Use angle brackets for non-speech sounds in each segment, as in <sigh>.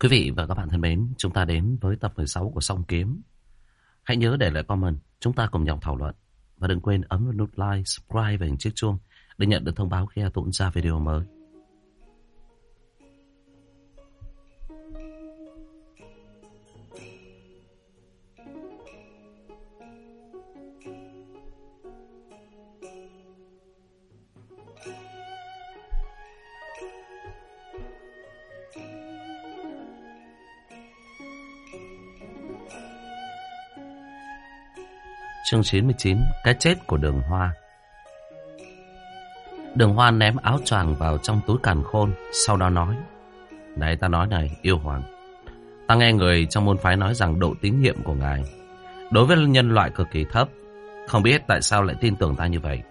Quý vị và các bạn thân mến, chúng ta đến với tập 16 của Song Kiếm. Hãy nhớ để lại comment, chúng ta cùng nhau thảo luận. Và đừng quên ấn vào nút like, subscribe và hình chiếc chuông để nhận được thông báo khi tụi ra video mới. Chương 99 Cái chết của đường hoa. Đường hoa ném áo choàng vào trong túi càn khôn, Sau đó nói, Này, ta nói này, yêu hoàng. Ta nghe người trong môn phái nói rằng độ tín nhiệm của ngài Đối với nhân loại cực kỳ thấp. Không biết tại sao lại tin tưởng ta như vậy?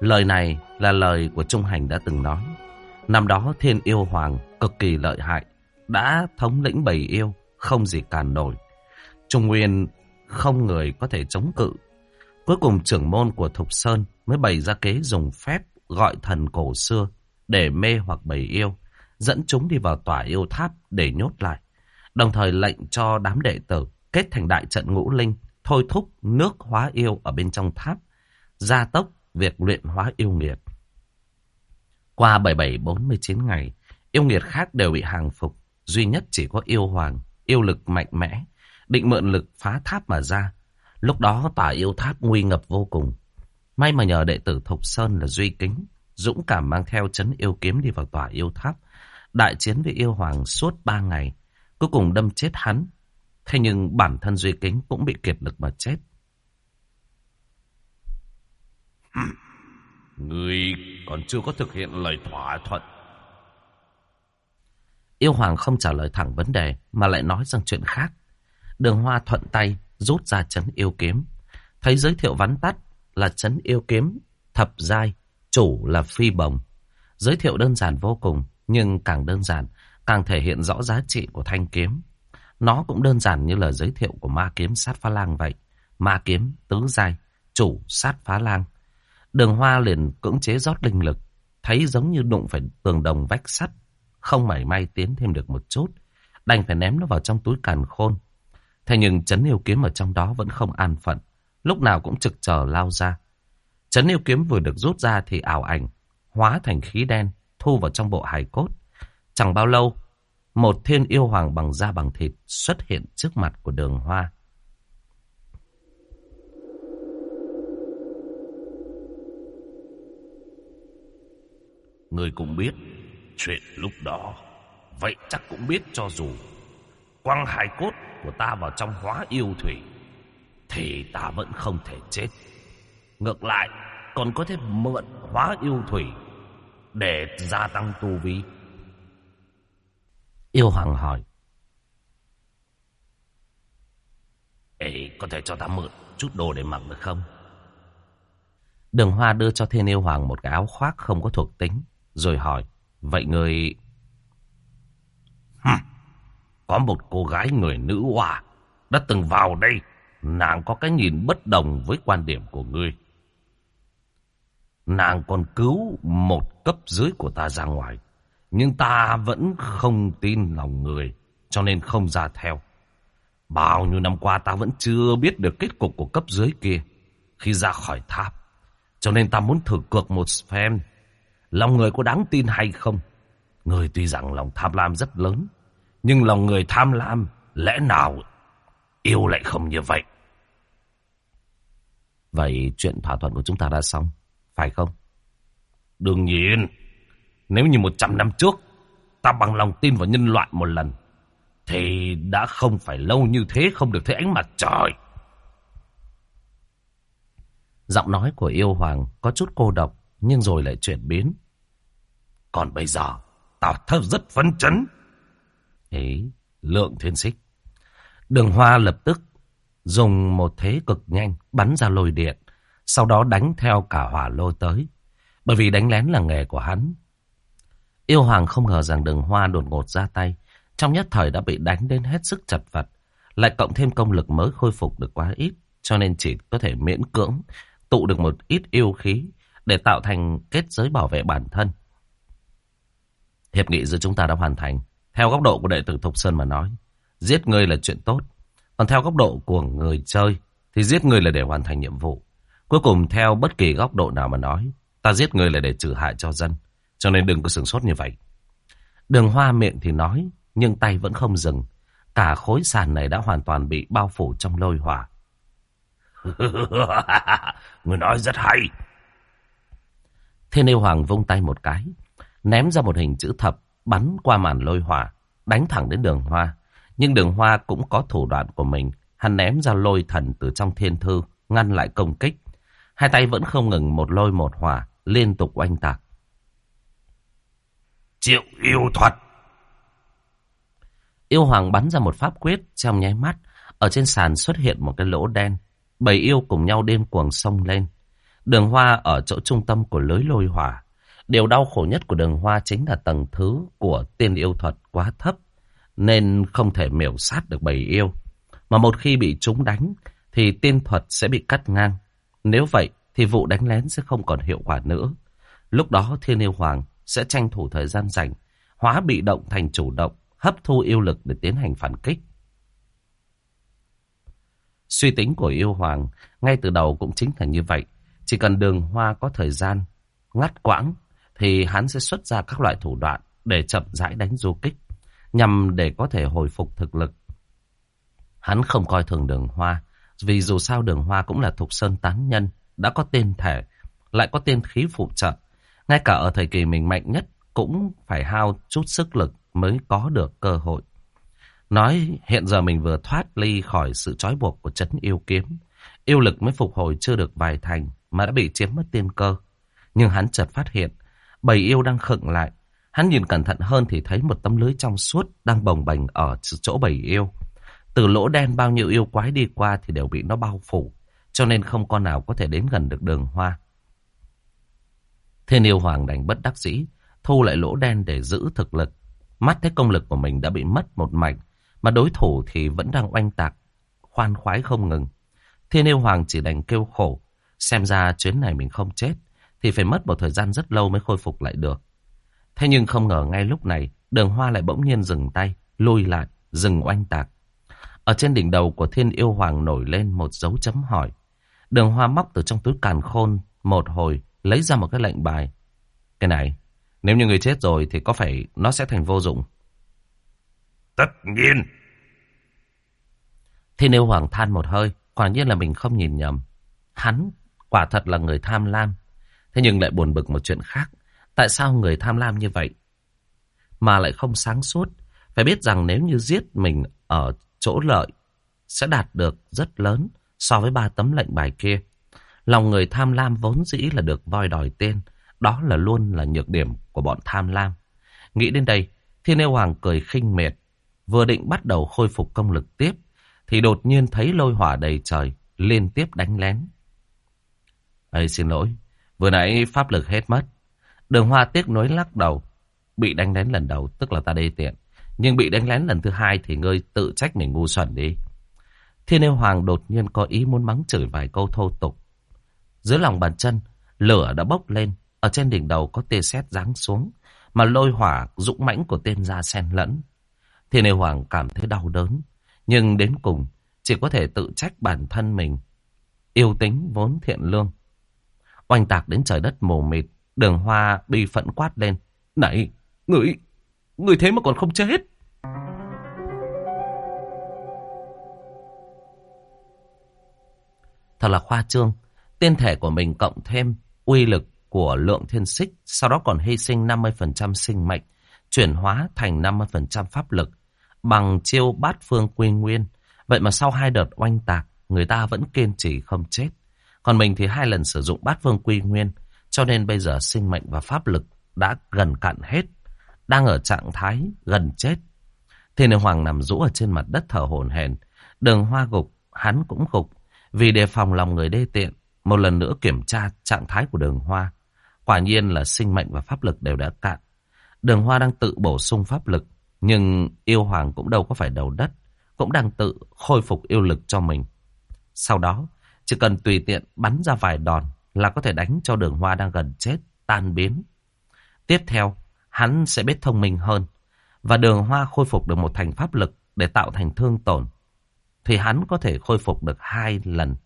Lời này là lời của Trung Hành đã từng nói. Năm đó thiên yêu hoàng cực kỳ lợi hại, Đã thống lĩnh bầy yêu, Không gì cản nổi. Trung Nguyên không người có thể chống cự. Cuối cùng trưởng môn của Thục Sơn mới bày ra kế dùng phép gọi thần cổ xưa để mê hoặc bầy yêu, dẫn chúng đi vào tòa yêu tháp để nhốt lại. Đồng thời lệnh cho đám đệ tử kết thành đại trận ngũ linh, thôi thúc nước hóa yêu ở bên trong tháp, gia tốc việc luyện hóa yêu nghiệt. Qua 77-49 ngày, yêu nghiệt khác đều bị hàng phục, duy nhất chỉ có yêu hoàng, yêu lực mạnh mẽ, định mượn lực phá tháp mà ra. Lúc đó tòa yêu tháp nguy ngập vô cùng. May mà nhờ đệ tử Thục Sơn là Duy Kính, dũng cảm mang theo chấn yêu kiếm đi vào tòa yêu tháp. Đại chiến với yêu hoàng suốt ba ngày, cuối cùng đâm chết hắn. Thế nhưng bản thân Duy Kính cũng bị kiệt lực mà chết. <laughs> Người còn chưa có thực hiện lời thỏa thuận. Yêu hoàng không trả lời thẳng vấn đề mà lại nói sang chuyện khác. Đường Hoa thuận tay rút ra chấn yêu kiếm. Thấy giới thiệu vắn tắt là chấn yêu kiếm thập giai, chủ là phi bồng. Giới thiệu đơn giản vô cùng, nhưng càng đơn giản, càng thể hiện rõ giá trị của thanh kiếm. Nó cũng đơn giản như lời giới thiệu của ma kiếm sát phá lang vậy. Ma kiếm tứ giai, chủ sát phá lang. Đường Hoa liền cưỡng chế rót linh lực, thấy giống như đụng phải tường đồng vách sắt, không mảy may tiến thêm được một chút, đành phải ném nó vào trong túi càn khôn. Thế nhưng chấn yêu kiếm ở trong đó vẫn không an phận. Lúc nào cũng trực chờ lao ra. Chấn yêu kiếm vừa được rút ra thì ảo ảnh. Hóa thành khí đen. Thu vào trong bộ hài cốt. Chẳng bao lâu. Một thiên yêu hoàng bằng da bằng thịt xuất hiện trước mặt của đường hoa. Người cũng biết chuyện lúc đó. Vậy chắc cũng biết cho dù quăng hài cốt của ta vào trong hóa yêu thủy thì ta vẫn không thể chết. Ngược lại, còn có thể mượn hóa yêu thủy để gia tăng tu vi. Yêu hoàng hỏi. Ê, có thể cho ta mượn chút đồ để mặc được không? Đường Hoa đưa cho thiên yêu hoàng một cái áo khoác không có thuộc tính, rồi hỏi, vậy người... <laughs> Hừm. Có một cô gái người nữ hòa đã từng vào đây. Nàng có cái nhìn bất đồng với quan điểm của ngươi. Nàng còn cứu một cấp dưới của ta ra ngoài. Nhưng ta vẫn không tin lòng người, cho nên không ra theo. Bao nhiêu năm qua ta vẫn chưa biết được kết cục của cấp dưới kia khi ra khỏi tháp. Cho nên ta muốn thử cược một phen. Lòng người có đáng tin hay không? Người tuy rằng lòng tham lam rất lớn, nhưng lòng người tham lam, lẽ nào yêu lại không như vậy? Vậy chuyện thỏa thuận của chúng ta đã xong, phải không? Đương nhiên, nếu như một trăm năm trước, ta bằng lòng tin vào nhân loại một lần, thì đã không phải lâu như thế không được thấy ánh mặt trời. Giọng nói của yêu hoàng có chút cô độc, nhưng rồi lại chuyển biến. Còn bây giờ, tao thật rất phấn chấn. Ấy, lượng thiên xích. Đường hoa lập tức dùng một thế cực nhanh bắn ra lôi điện, sau đó đánh theo cả hỏa lôi tới. Bởi vì đánh lén là nghề của hắn. Yêu hoàng không ngờ rằng đường hoa đột ngột ra tay, trong nhất thời đã bị đánh đến hết sức chật vật, lại cộng thêm công lực mới khôi phục được quá ít, cho nên chỉ có thể miễn cưỡng tụ được một ít yêu khí để tạo thành kết giới bảo vệ bản thân. Hiệp nghị giữa chúng ta đã hoàn thành. Theo góc độ của đệ tử Thục Sơn mà nói, giết người là chuyện tốt. Còn theo góc độ của người chơi, thì giết người là để hoàn thành nhiệm vụ. Cuối cùng theo bất kỳ góc độ nào mà nói, ta giết người là để trừ hại cho dân. Cho nên đừng có sửng sốt như vậy. Đường hoa miệng thì nói, nhưng tay vẫn không dừng. Cả khối sàn này đã hoàn toàn bị bao phủ trong lôi hỏa. <laughs> Người nói rất hay. Thiên yêu hoàng vung tay một cái, ném ra một hình chữ thập, bắn qua màn lôi hỏa, đánh thẳng đến đường hoa. Nhưng đường hoa cũng có thủ đoạn của mình. Hắn ném ra lôi thần từ trong thiên thư, ngăn lại công kích. Hai tay vẫn không ngừng một lôi một hỏa, liên tục oanh tạc. Triệu yêu thuật. Yêu hoàng bắn ra một pháp quyết trong nháy mắt. Ở trên sàn xuất hiện một cái lỗ đen. Bảy yêu cùng nhau đêm cuồng sông lên. Đường hoa ở chỗ trung tâm của lưới lôi hỏa. Điều đau khổ nhất của đường hoa chính là tầng thứ của tiên yêu thuật quá thấp. Nên không thể miểu sát được bầy yêu. Mà một khi bị chúng đánh thì tiên thuật sẽ bị cắt ngang. Nếu vậy thì vụ đánh lén sẽ không còn hiệu quả nữa. Lúc đó thiên yêu hoàng sẽ tranh thủ thời gian rảnh, hóa bị động thành chủ động, hấp thu yêu lực để tiến hành phản kích. Suy tính của yêu hoàng ngay từ đầu cũng chính là như vậy. Chỉ cần đường hoa có thời gian ngắt quãng thì hắn sẽ xuất ra các loại thủ đoạn để chậm rãi đánh du kích nhằm để có thể hồi phục thực lực. Hắn không coi thường đường hoa vì dù sao đường hoa cũng là thục sơn tán nhân đã có tên thể lại có tên khí phụ trợ ngay cả ở thời kỳ mình mạnh nhất cũng phải hao chút sức lực mới có được cơ hội. Nói hiện giờ mình vừa thoát ly khỏi sự trói buộc của chấn yêu kiếm. Yêu lực mới phục hồi chưa được vài thành mà đã bị chiếm mất tiên cơ. Nhưng hắn chợt phát hiện, bầy yêu đang khựng lại. Hắn nhìn cẩn thận hơn thì thấy một tấm lưới trong suốt đang bồng bềnh ở chỗ bầy yêu. Từ lỗ đen bao nhiêu yêu quái đi qua thì đều bị nó bao phủ, cho nên không con nào có thể đến gần được đường hoa. Thiên yêu hoàng đành bất đắc dĩ, thu lại lỗ đen để giữ thực lực. Mắt thấy công lực của mình đã bị mất một mảnh, mà đối thủ thì vẫn đang oanh tạc, khoan khoái không ngừng. Thiên yêu hoàng chỉ đành kêu khổ, xem ra chuyến này mình không chết, thì phải mất một thời gian rất lâu mới khôi phục lại được. Thế nhưng không ngờ ngay lúc này, đường hoa lại bỗng nhiên dừng tay, lùi lại, dừng oanh tạc. Ở trên đỉnh đầu của thiên yêu hoàng nổi lên một dấu chấm hỏi. Đường hoa móc từ trong túi càn khôn một hồi, lấy ra một cái lệnh bài. Cái này, nếu như người chết rồi thì có phải nó sẽ thành vô dụng? Tất nhiên. Thiên yêu hoàng than một hơi, quả nhiên là mình không nhìn nhầm. Hắn quả thật là người tham lam. Thế nhưng lại buồn bực một chuyện khác. Tại sao người tham lam như vậy? Mà lại không sáng suốt. Phải biết rằng nếu như giết mình ở chỗ lợi sẽ đạt được rất lớn so với ba tấm lệnh bài kia. Lòng người tham lam vốn dĩ là được voi đòi tên. Đó là luôn là nhược điểm của bọn tham lam. Nghĩ đến đây, Thiên Yêu Hoàng cười khinh miệt. Vừa định bắt đầu khôi phục công lực tiếp, thì đột nhiên thấy lôi hỏa đầy trời, liên tiếp đánh lén. Ê xin lỗi, vừa nãy pháp lực hết mất. Đường Hoa tiếc nối lắc đầu. Bị đánh lén lần đầu, tức là ta đê tiện. Nhưng bị đánh lén lần thứ hai thì ngươi tự trách mình ngu xuẩn đi. Thiên yêu hoàng đột nhiên có ý muốn mắng chửi vài câu thô tục. Dưới lòng bàn chân, lửa đã bốc lên. Ở trên đỉnh đầu có tia sét giáng xuống. Mà lôi hỏa dũng mãnh của tên ra xen lẫn. Thiên yêu hoàng cảm thấy đau đớn. Nhưng đến cùng, chỉ có thể tự trách bản thân mình. Yêu tính vốn thiện lương. Oanh tạc đến trời đất mù mịt. Đường hoa bi phẫn quát lên. Này, người, người thế mà còn không chết. Thật là khoa trương. Tiên thể của mình cộng thêm uy lực của lượng thiên xích, sau đó còn hy sinh 50% sinh mệnh, chuyển hóa thành 50% pháp lực, bằng chiêu bát phương quy nguyên. Vậy mà sau hai đợt oanh tạc, người ta vẫn kiên trì không chết. Còn mình thì hai lần sử dụng bát phương quy nguyên, cho nên bây giờ sinh mệnh và pháp lực đã gần cạn hết, đang ở trạng thái gần chết. Thiên Hoàng nằm rũ ở trên mặt đất thở hổn hển, đường hoa gục, hắn cũng gục, vì đề phòng lòng người đê tiện, một lần nữa kiểm tra trạng thái của đường hoa. Quả nhiên là sinh mệnh và pháp lực đều đã cạn. Đường hoa đang tự bổ sung pháp lực, nhưng yêu hoàng cũng đâu có phải đầu đất, cũng đang tự khôi phục yêu lực cho mình. Sau đó, chỉ cần tùy tiện bắn ra vài đòn là có thể đánh cho đường hoa đang gần chết, tan biến. Tiếp theo, hắn sẽ biết thông minh hơn. và đường hoa khôi phục được một thành pháp lực để tạo thành thương tổn, thì hắn có thể khôi phục được hai lần.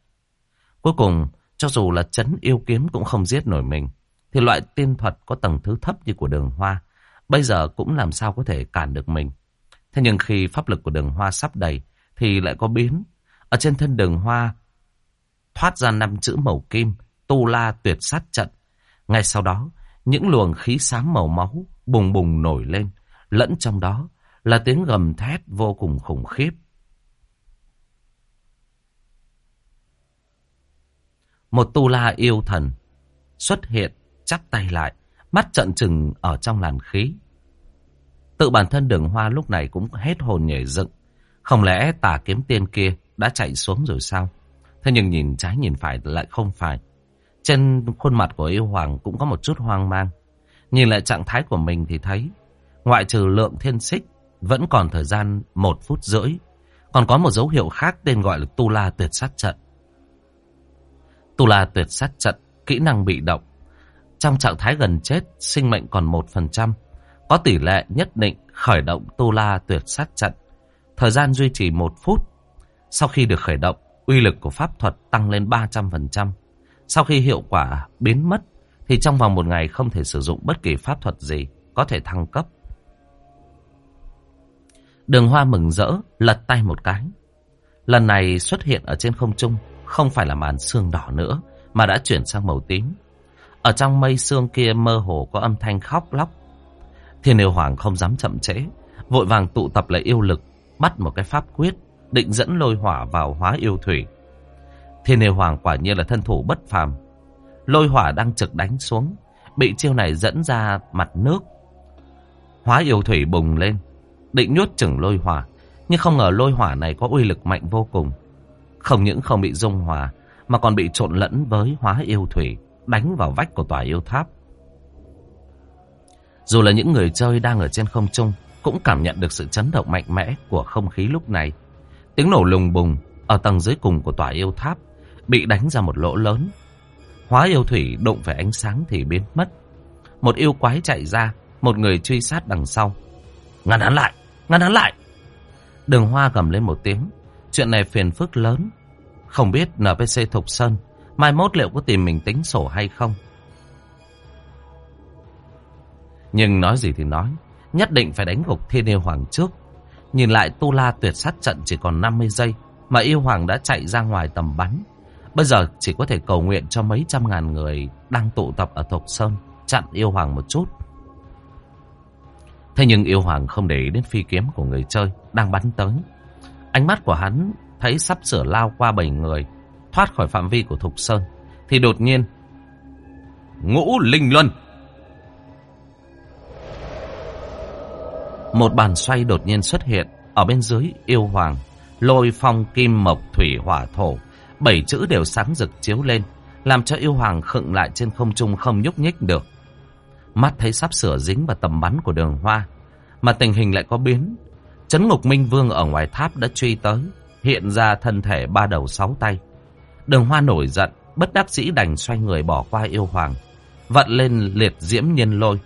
Cuối cùng, cho dù là chấn yêu kiếm cũng không giết nổi mình, thì loại tiên thuật có tầng thứ thấp như của đường hoa, bây giờ cũng làm sao có thể cản được mình. Thế nhưng khi pháp lực của đường hoa sắp đầy, thì lại có biến. Ở trên thân đường hoa, thoát ra năm chữ màu kim, tu la tuyệt sát trận. Ngay sau đó, những luồng khí xám màu máu bùng bùng nổi lên, lẫn trong đó là tiếng gầm thét vô cùng khủng khiếp. Một tu la yêu thần xuất hiện, chắp tay lại, mắt trận trừng ở trong làn khí. Tự bản thân đường hoa lúc này cũng hết hồn nhảy dựng. Không lẽ tà kiếm tiên kia đã chạy xuống rồi sao? Thế nhưng nhìn trái nhìn phải lại không phải. Trên khuôn mặt của yêu hoàng cũng có một chút hoang mang. Nhìn lại trạng thái của mình thì thấy, ngoại trừ lượng thiên xích, vẫn còn thời gian một phút rưỡi. Còn có một dấu hiệu khác tên gọi là Tu La Tuyệt Sát Trận. Tu La Tuyệt Sát Trận, kỹ năng bị động. Trong trạng thái gần chết, sinh mệnh còn 1%. Có tỷ lệ nhất định khởi động Tu La Tuyệt Sát Trận. Thời gian duy trì một phút. Sau khi được khởi động, uy lực của pháp thuật tăng lên 300%. Sau khi hiệu quả biến mất, thì trong vòng một ngày không thể sử dụng bất kỳ pháp thuật gì có thể thăng cấp. Đường hoa mừng rỡ, lật tay một cái. Lần này xuất hiện ở trên không trung, không phải là màn xương đỏ nữa, mà đã chuyển sang màu tím. Ở trong mây xương kia mơ hồ có âm thanh khóc lóc. Thiên yêu hoàng không dám chậm trễ, vội vàng tụ tập lại yêu lực, bắt một cái pháp quyết, định dẫn lôi hỏa vào hóa yêu thủy. Thiên yêu hoàng quả nhiên là thân thủ bất phàm. Lôi hỏa đang trực đánh xuống, bị chiêu này dẫn ra mặt nước. Hóa yêu thủy bùng lên, định nhốt chừng lôi hỏa, nhưng không ngờ lôi hỏa này có uy lực mạnh vô cùng. Không những không bị dung hòa, mà còn bị trộn lẫn với hóa yêu thủy, đánh vào vách của tòa yêu tháp. Dù là những người chơi đang ở trên không trung, cũng cảm nhận được sự chấn động mạnh mẽ của không khí lúc này. Tiếng nổ lùng bùng ở tầng dưới cùng của tòa yêu tháp bị đánh ra một lỗ lớn. Hóa yêu thủy đụng phải ánh sáng thì biến mất. Một yêu quái chạy ra, một người truy sát đằng sau. Ngăn hắn lại, ngăn hắn lại. Đường hoa gầm lên một tiếng. Chuyện này phiền phức lớn. Không biết NPC Thục Sơn mai mốt liệu có tìm mình tính sổ hay không. Nhưng nói gì thì nói, nhất định phải đánh gục thiên yêu hoàng trước. Nhìn lại Tu La tuyệt sát trận chỉ còn 50 giây, mà yêu hoàng đã chạy ra ngoài tầm bắn. Bây giờ chỉ có thể cầu nguyện cho mấy trăm ngàn người đang tụ tập ở Thục Sơn chặn yêu hoàng một chút. Thế nhưng yêu hoàng không để ý đến phi kiếm của người chơi đang bắn tới. Ánh mắt của hắn thấy sắp sửa lao qua bảy người, thoát khỏi phạm vi của Thục Sơn. Thì đột nhiên, ngũ linh luân. Một bàn xoay đột nhiên xuất hiện ở bên dưới yêu hoàng. Lôi phong kim mộc thủy hỏa thổ. Bảy chữ đều sáng rực chiếu lên, làm cho yêu hoàng khựng lại trên không trung không nhúc nhích được. Mắt thấy sắp sửa dính vào tầm bắn của đường hoa. Mà tình hình lại có biến. Trấn ngục minh vương ở ngoài tháp đã truy tới. Hiện ra thân thể ba đầu sáu tay. Đường hoa nổi giận. Bất đắc dĩ đành xoay người bỏ qua yêu hoàng. Vận lên liệt diễm nhân lôi.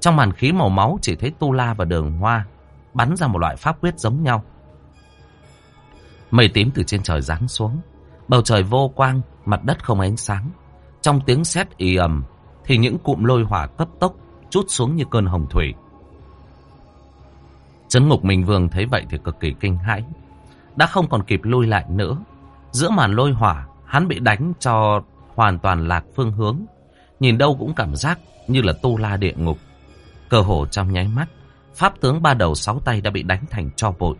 Trong màn khí màu máu chỉ thấy tu la và đường hoa. Bắn ra một loại pháp quyết giống nhau. Mây tím từ trên trời giáng xuống. Bầu trời vô quang, mặt đất không ánh sáng. Trong tiếng sét ì ầm, thì những cụm lôi hỏa cấp tốc chút xuống như cơn hồng thủy. Trấn ngục Minh Vương thấy vậy thì cực kỳ kinh hãi. Đã không còn kịp lui lại nữa. Giữa màn lôi hỏa, hắn bị đánh cho hoàn toàn lạc phương hướng. Nhìn đâu cũng cảm giác như là tu la địa ngục. Cơ hồ trong nháy mắt, pháp tướng ba đầu sáu tay đã bị đánh thành cho bụi.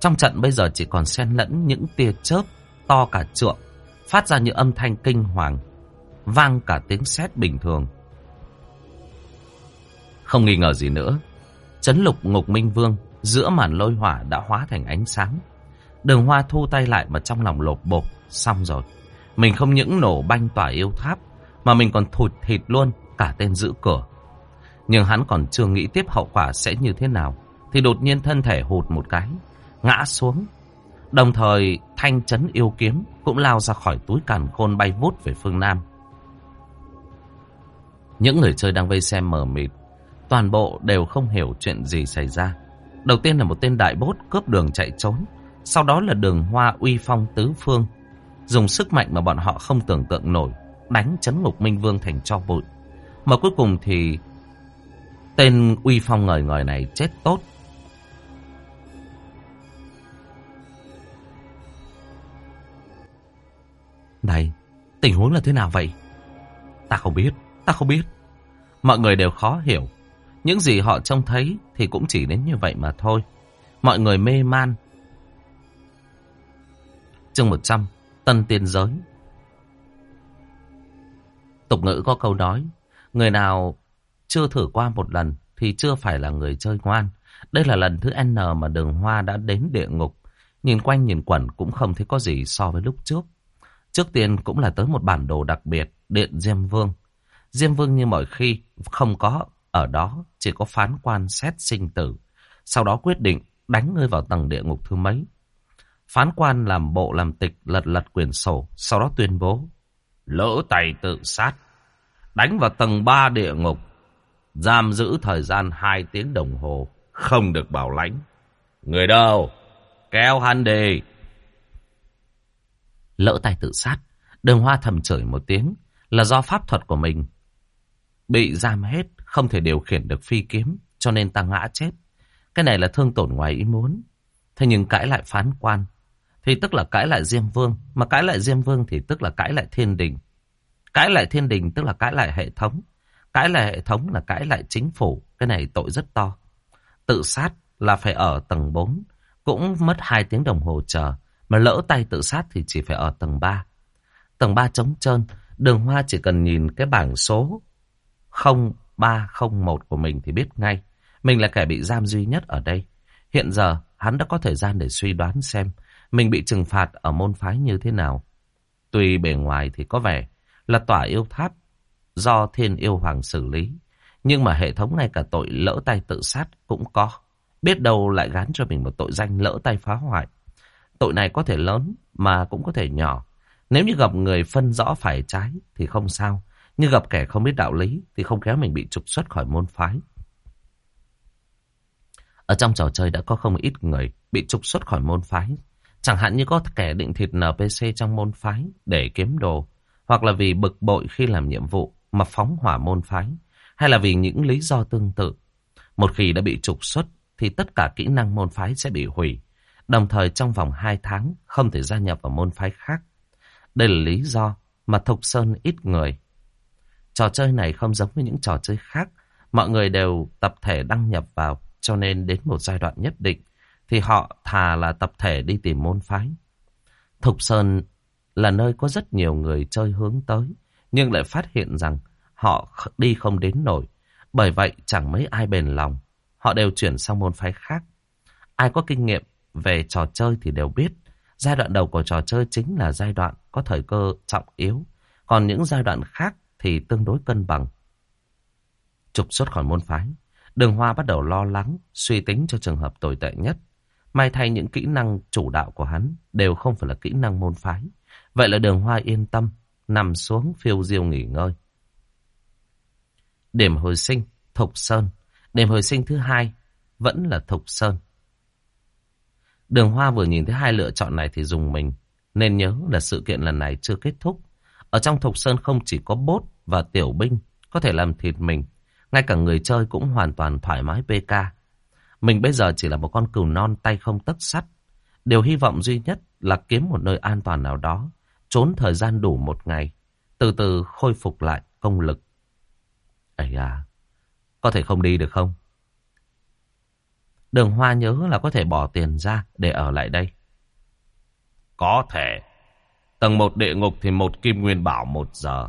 Trong trận bây giờ chỉ còn xen lẫn những tia chớp to cả trượng, phát ra những âm thanh kinh hoàng, vang cả tiếng sét bình thường. Không nghi ngờ gì nữa, chấn lục ngục minh vương giữa màn lôi hỏa đã hóa thành ánh sáng. Đường hoa thu tay lại mà trong lòng lột bột, xong rồi. Mình không những nổ banh tỏa yêu tháp, mà mình còn thụt thịt luôn cả tên giữ cửa. Nhưng hắn còn chưa nghĩ tiếp hậu quả sẽ như thế nào, thì đột nhiên thân thể hụt một cái, ngã xuống. Đồng thời thanh chấn yêu kiếm cũng lao ra khỏi túi càn khôn bay vút về phương Nam. Những người chơi đang vây xem mờ mịt, Toàn bộ đều không hiểu chuyện gì xảy ra. Đầu tiên là một tên đại bốt cướp đường chạy trốn. Sau đó là đường hoa uy phong tứ phương. Dùng sức mạnh mà bọn họ không tưởng tượng nổi. Đánh chấn ngục Minh Vương thành cho bụi. Mà cuối cùng thì tên uy phong ngời ngời này chết tốt. Này, tình huống là thế nào vậy? Ta không biết, ta không biết. Mọi người đều khó hiểu. Những gì họ trông thấy thì cũng chỉ đến như vậy mà thôi. Mọi người mê man. Chương 100, Tân Tiên Giới. Tục ngữ có câu nói, người nào chưa thử qua một lần thì chưa phải là người chơi ngoan. Đây là lần thứ N mà đường hoa đã đến địa ngục. Nhìn quanh nhìn quẩn cũng không thấy có gì so với lúc trước. Trước tiên cũng là tới một bản đồ đặc biệt, Điện Diêm Vương. Diêm Vương như mọi khi không có ở đó, chỉ có phán quan xét sinh tử. Sau đó quyết định đánh ngươi vào tầng địa ngục thứ mấy. Phán quan làm bộ làm tịch lật lật quyền sổ, sau đó tuyên bố. Lỡ tay tự sát, đánh vào tầng 3 địa ngục, giam giữ thời gian 2 tiếng đồng hồ, không được bảo lãnh. Người đâu? Kéo hắn đi. Lỡ tay tự sát, đường hoa thầm chửi một tiếng là do pháp thuật của mình bị giam hết, không thể điều khiển được phi kiếm, cho nên ta ngã chết. Cái này là thương tổn ngoài ý muốn. Thế nhưng cãi lại phán quan, thì tức là cãi lại Diêm Vương, mà cãi lại Diêm Vương thì tức là cãi lại thiên đình. Cãi lại thiên đình tức là cãi lại hệ thống. Cãi lại hệ thống là cãi lại chính phủ, cái này tội rất to. Tự sát là phải ở tầng 4, cũng mất 2 tiếng đồng hồ chờ. Mà lỡ tay tự sát thì chỉ phải ở tầng 3. Tầng 3 trống trơn, đường hoa chỉ cần nhìn cái bảng số 0301 của mình thì biết ngay. Mình là kẻ bị giam duy nhất ở đây. Hiện giờ hắn đã có thời gian để suy đoán xem mình bị trừng phạt ở môn phái như thế nào. Tuy bề ngoài thì có vẻ là tỏa yêu tháp do thiên yêu hoàng xử lý. Nhưng mà hệ thống ngay cả tội lỡ tay tự sát cũng có. Biết đâu lại gán cho mình một tội danh lỡ tay phá hoại. Tội này có thể lớn mà cũng có thể nhỏ. Nếu như gặp người phân rõ phải trái thì không sao. Nhưng gặp kẻ không biết đạo lý thì không kéo mình bị trục xuất khỏi môn phái. Ở trong trò chơi đã có không ít người bị trục xuất khỏi môn phái. Chẳng hạn như có kẻ định thịt NPC trong môn phái để kiếm đồ. Hoặc là vì bực bội khi làm nhiệm vụ mà phóng hỏa môn phái. Hay là vì những lý do tương tự. Một khi đã bị trục xuất, thì tất cả kỹ năng môn phái sẽ bị hủy. Đồng thời trong vòng 2 tháng, không thể gia nhập vào môn phái khác. Đây là lý do mà Thục Sơn ít người. Trò chơi này không giống với những trò chơi khác. Mọi người đều tập thể đăng nhập vào, cho nên đến một giai đoạn nhất định, thì họ thà là tập thể đi tìm môn phái. Thục Sơn là nơi có rất nhiều người chơi hướng tới nhưng lại phát hiện rằng họ đi không đến nổi. Bởi vậy chẳng mấy ai bền lòng. Họ đều chuyển sang môn phái khác. Ai có kinh nghiệm về trò chơi thì đều biết. Giai đoạn đầu của trò chơi chính là giai đoạn có thời cơ trọng yếu. Còn những giai đoạn khác thì tương đối cân bằng. Trục xuất khỏi môn phái. Đường Hoa bắt đầu lo lắng, suy tính cho trường hợp tồi tệ nhất. May thay những kỹ năng chủ đạo của hắn đều không phải là kỹ năng môn phái. Vậy là đường Hoa yên tâm, nằm xuống phiêu diêu nghỉ ngơi. Điểm hồi sinh, Thục Sơn. Điểm hồi sinh thứ hai vẫn là Thục Sơn. Đường Hoa vừa nhìn thấy hai lựa chọn này thì dùng mình. Nên nhớ là sự kiện lần này chưa kết thúc. Ở trong Thục Sơn không chỉ có bốt và tiểu binh có thể làm thịt mình. Ngay cả người chơi cũng hoàn toàn thoải mái PK. Mình bây giờ chỉ là một con cừu non tay không tất sắt. Điều hy vọng duy nhất là kiếm một nơi an toàn nào đó. Trốn thời gian đủ một ngày. Từ từ khôi phục lại công lực. Ây à, có thể không đi được không? Đường Hoa nhớ là có thể bỏ tiền ra để ở lại đây. Có thể. Tầng 1 địa ngục thì một kim nguyên bảo một giờ.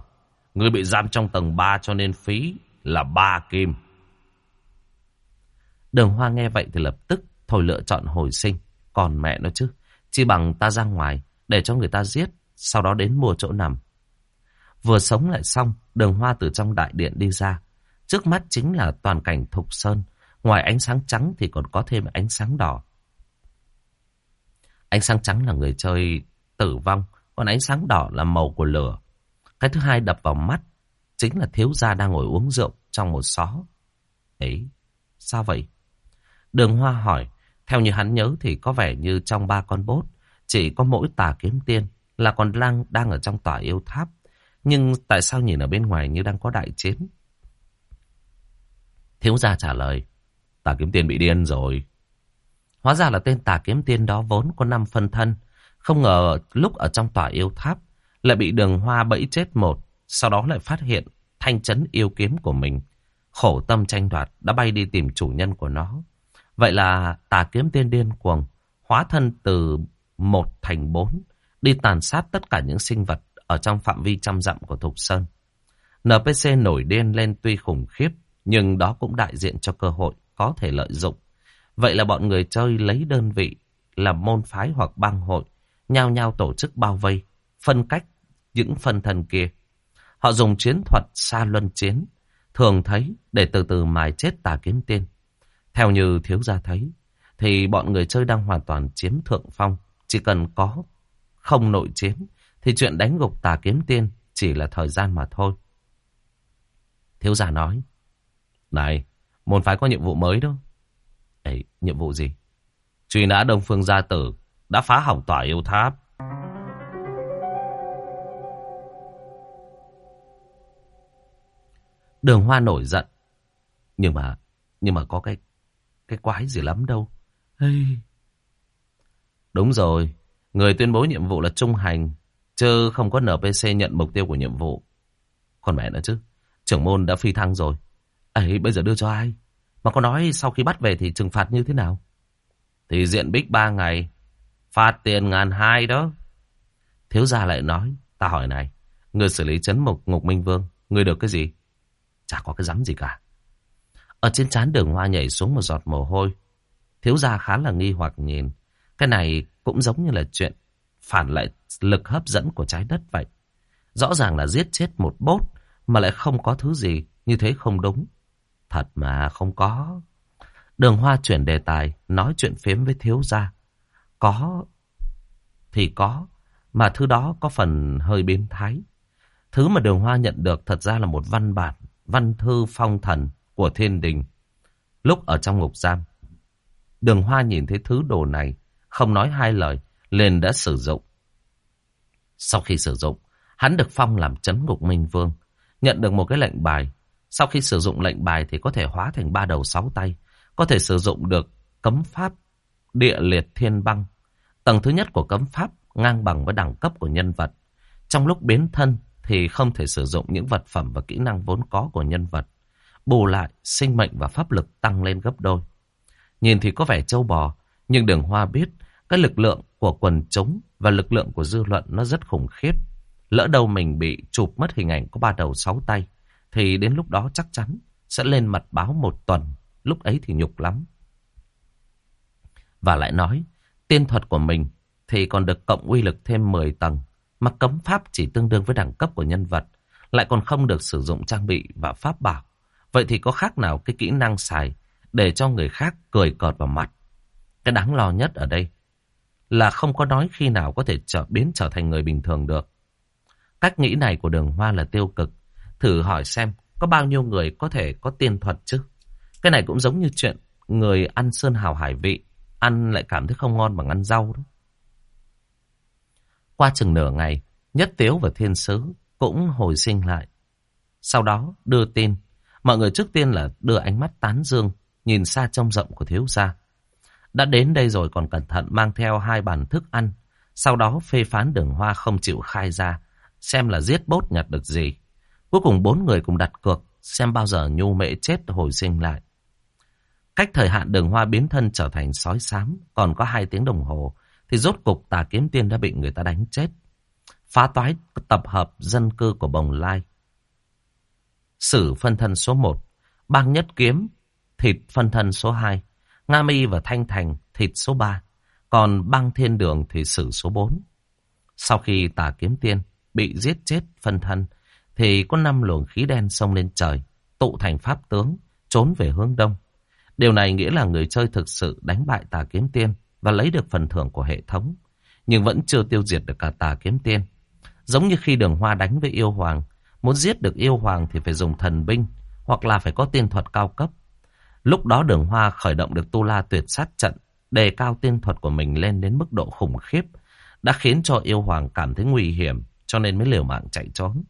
Người bị giam trong tầng 3 cho nên phí là 3 kim. Đường Hoa nghe vậy thì lập tức thôi lựa chọn hồi sinh. Còn mẹ nó chứ. Chỉ bằng ta ra ngoài để cho người ta giết. Sau đó đến mua chỗ nằm. Vừa sống lại xong, đường Hoa từ trong đại điện đi ra. Trước mắt chính là toàn cảnh thục sơn. Ngoài ánh sáng trắng thì còn có thêm ánh sáng đỏ. Ánh sáng trắng là người chơi tử vong, còn ánh sáng đỏ là màu của lửa. Cái thứ hai đập vào mắt chính là thiếu gia đang ngồi uống rượu trong một xó. Ấy, sao vậy? Đường Hoa hỏi, theo như hắn nhớ thì có vẻ như trong ba con bốt, chỉ có mỗi tà kiếm tiên là còn lang đang ở trong tòa yêu tháp. Nhưng tại sao nhìn ở bên ngoài như đang có đại chiến? Thiếu gia trả lời, tà kiếm tiên bị điên rồi. Hóa ra là tên tà kiếm tiên đó vốn có năm phân thân. Không ngờ lúc ở trong tòa yêu tháp lại bị đường hoa bẫy chết một. Sau đó lại phát hiện thanh chấn yêu kiếm của mình. Khổ tâm tranh đoạt đã bay đi tìm chủ nhân của nó. Vậy là tà kiếm tiên điên cuồng, hóa thân từ một thành bốn, đi tàn sát tất cả những sinh vật ở trong phạm vi trăm dặm của Thục Sơn. NPC nổi điên lên tuy khủng khiếp, nhưng đó cũng đại diện cho cơ hội có thể lợi dụng. Vậy là bọn người chơi lấy đơn vị là môn phái hoặc bang hội, nhao nhao tổ chức bao vây, phân cách những phân thân kia. Họ dùng chiến thuật xa luân chiến, thường thấy để từ từ mài chết tà kiếm tiên. Theo như thiếu gia thấy, thì bọn người chơi đang hoàn toàn chiếm thượng phong. Chỉ cần có không nội chiến, thì chuyện đánh gục tà kiếm tiên chỉ là thời gian mà thôi. Thiếu gia nói, Này, môn phái có nhiệm vụ mới đâu. Ấy, nhiệm vụ gì? Truy nã Đông Phương Gia Tử đã phá hỏng tòa yêu tháp. Đường Hoa nổi giận. Nhưng mà, nhưng mà có cái, cái quái gì lắm đâu. Hey. Đúng rồi, người tuyên bố nhiệm vụ là trung hành, chứ không có NPC nhận mục tiêu của nhiệm vụ. Còn mẹ nữa chứ, trưởng môn đã phi thăng rồi. Ấy, bây giờ đưa cho ai? Mà có nói sau khi bắt về thì trừng phạt như thế nào? Thì diện bích ba ngày, phạt tiền ngàn hai đó. Thiếu gia lại nói, ta hỏi này, người xử lý chấn mục ngục minh vương, người được cái gì? Chả có cái dám gì cả. Ở trên trán đường hoa nhảy xuống một giọt mồ hôi. Thiếu gia khá là nghi hoặc nhìn. Cái này cũng giống như là chuyện phản lại lực hấp dẫn của trái đất vậy. Rõ ràng là giết chết một bốt mà lại không có thứ gì, như thế không đúng. Thật mà không có. Đường Hoa chuyển đề tài, nói chuyện phếm với thiếu gia. Có thì có, mà thứ đó có phần hơi biến thái. Thứ mà đường Hoa nhận được thật ra là một văn bản, văn thư phong thần của thiên đình. Lúc ở trong ngục giam, đường Hoa nhìn thấy thứ đồ này, không nói hai lời, liền đã sử dụng. Sau khi sử dụng, hắn được phong làm chấn ngục minh vương, nhận được một cái lệnh bài sau khi sử dụng lệnh bài thì có thể hóa thành ba đầu sáu tay, có thể sử dụng được cấm pháp địa liệt thiên băng. Tầng thứ nhất của cấm pháp ngang bằng với đẳng cấp của nhân vật. Trong lúc biến thân thì không thể sử dụng những vật phẩm và kỹ năng vốn có của nhân vật. Bù lại, sinh mệnh và pháp lực tăng lên gấp đôi. Nhìn thì có vẻ châu bò, nhưng đường hoa biết cái lực lượng của quần chúng và lực lượng của dư luận nó rất khủng khiếp. Lỡ đâu mình bị chụp mất hình ảnh có ba đầu sáu tay thì đến lúc đó chắc chắn sẽ lên mặt báo một tuần. Lúc ấy thì nhục lắm. Và lại nói, tiên thuật của mình thì còn được cộng uy lực thêm 10 tầng. Mà cấm pháp chỉ tương đương với đẳng cấp của nhân vật. Lại còn không được sử dụng trang bị và pháp bảo. Vậy thì có khác nào cái kỹ năng xài để cho người khác cười cợt vào mặt. Cái đáng lo nhất ở đây là không có nói khi nào có thể trở biến trở thành người bình thường được. Cách nghĩ này của đường hoa là tiêu cực. Thử hỏi xem có bao nhiêu người có thể có tiên thuật chứ. Cái này cũng giống như chuyện người ăn sơn hào hải vị. Ăn lại cảm thấy không ngon bằng ăn rau đó. Qua chừng nửa ngày, Nhất Tiếu và Thiên Sứ cũng hồi sinh lại. Sau đó đưa tin. Mọi người trước tiên là đưa ánh mắt tán dương, nhìn xa trông rộng của thiếu gia. Đã đến đây rồi còn cẩn thận mang theo hai bàn thức ăn. Sau đó phê phán đường hoa không chịu khai ra, xem là giết bốt nhặt được gì. Cuối cùng bốn người cùng đặt cược xem bao giờ nhu mệ chết hồi sinh lại. Cách thời hạn đường hoa biến thân trở thành sói xám còn có hai tiếng đồng hồ thì rốt cục tà kiếm tiên đã bị người ta đánh chết. Phá toái tập hợp dân cư của Bồng Lai. Sử phân thân số 1, bang nhất kiếm, thịt phân thân số 2, Nga Mi và Thanh Thành thịt số 3, còn băng thiên đường thì xử số 4. Sau khi tà kiếm tiên bị giết chết phân thân thì có năm luồng khí đen xông lên trời, tụ thành pháp tướng, trốn về hướng đông. Điều này nghĩa là người chơi thực sự đánh bại tà kiếm tiên và lấy được phần thưởng của hệ thống, nhưng vẫn chưa tiêu diệt được cả tà kiếm tiên. Giống như khi đường hoa đánh với yêu hoàng, muốn giết được yêu hoàng thì phải dùng thần binh, hoặc là phải có tiên thuật cao cấp. Lúc đó đường hoa khởi động được tu la tuyệt sát trận, đề cao tiên thuật của mình lên đến mức độ khủng khiếp, đã khiến cho yêu hoàng cảm thấy nguy hiểm, cho nên mới liều mạng chạy trốn.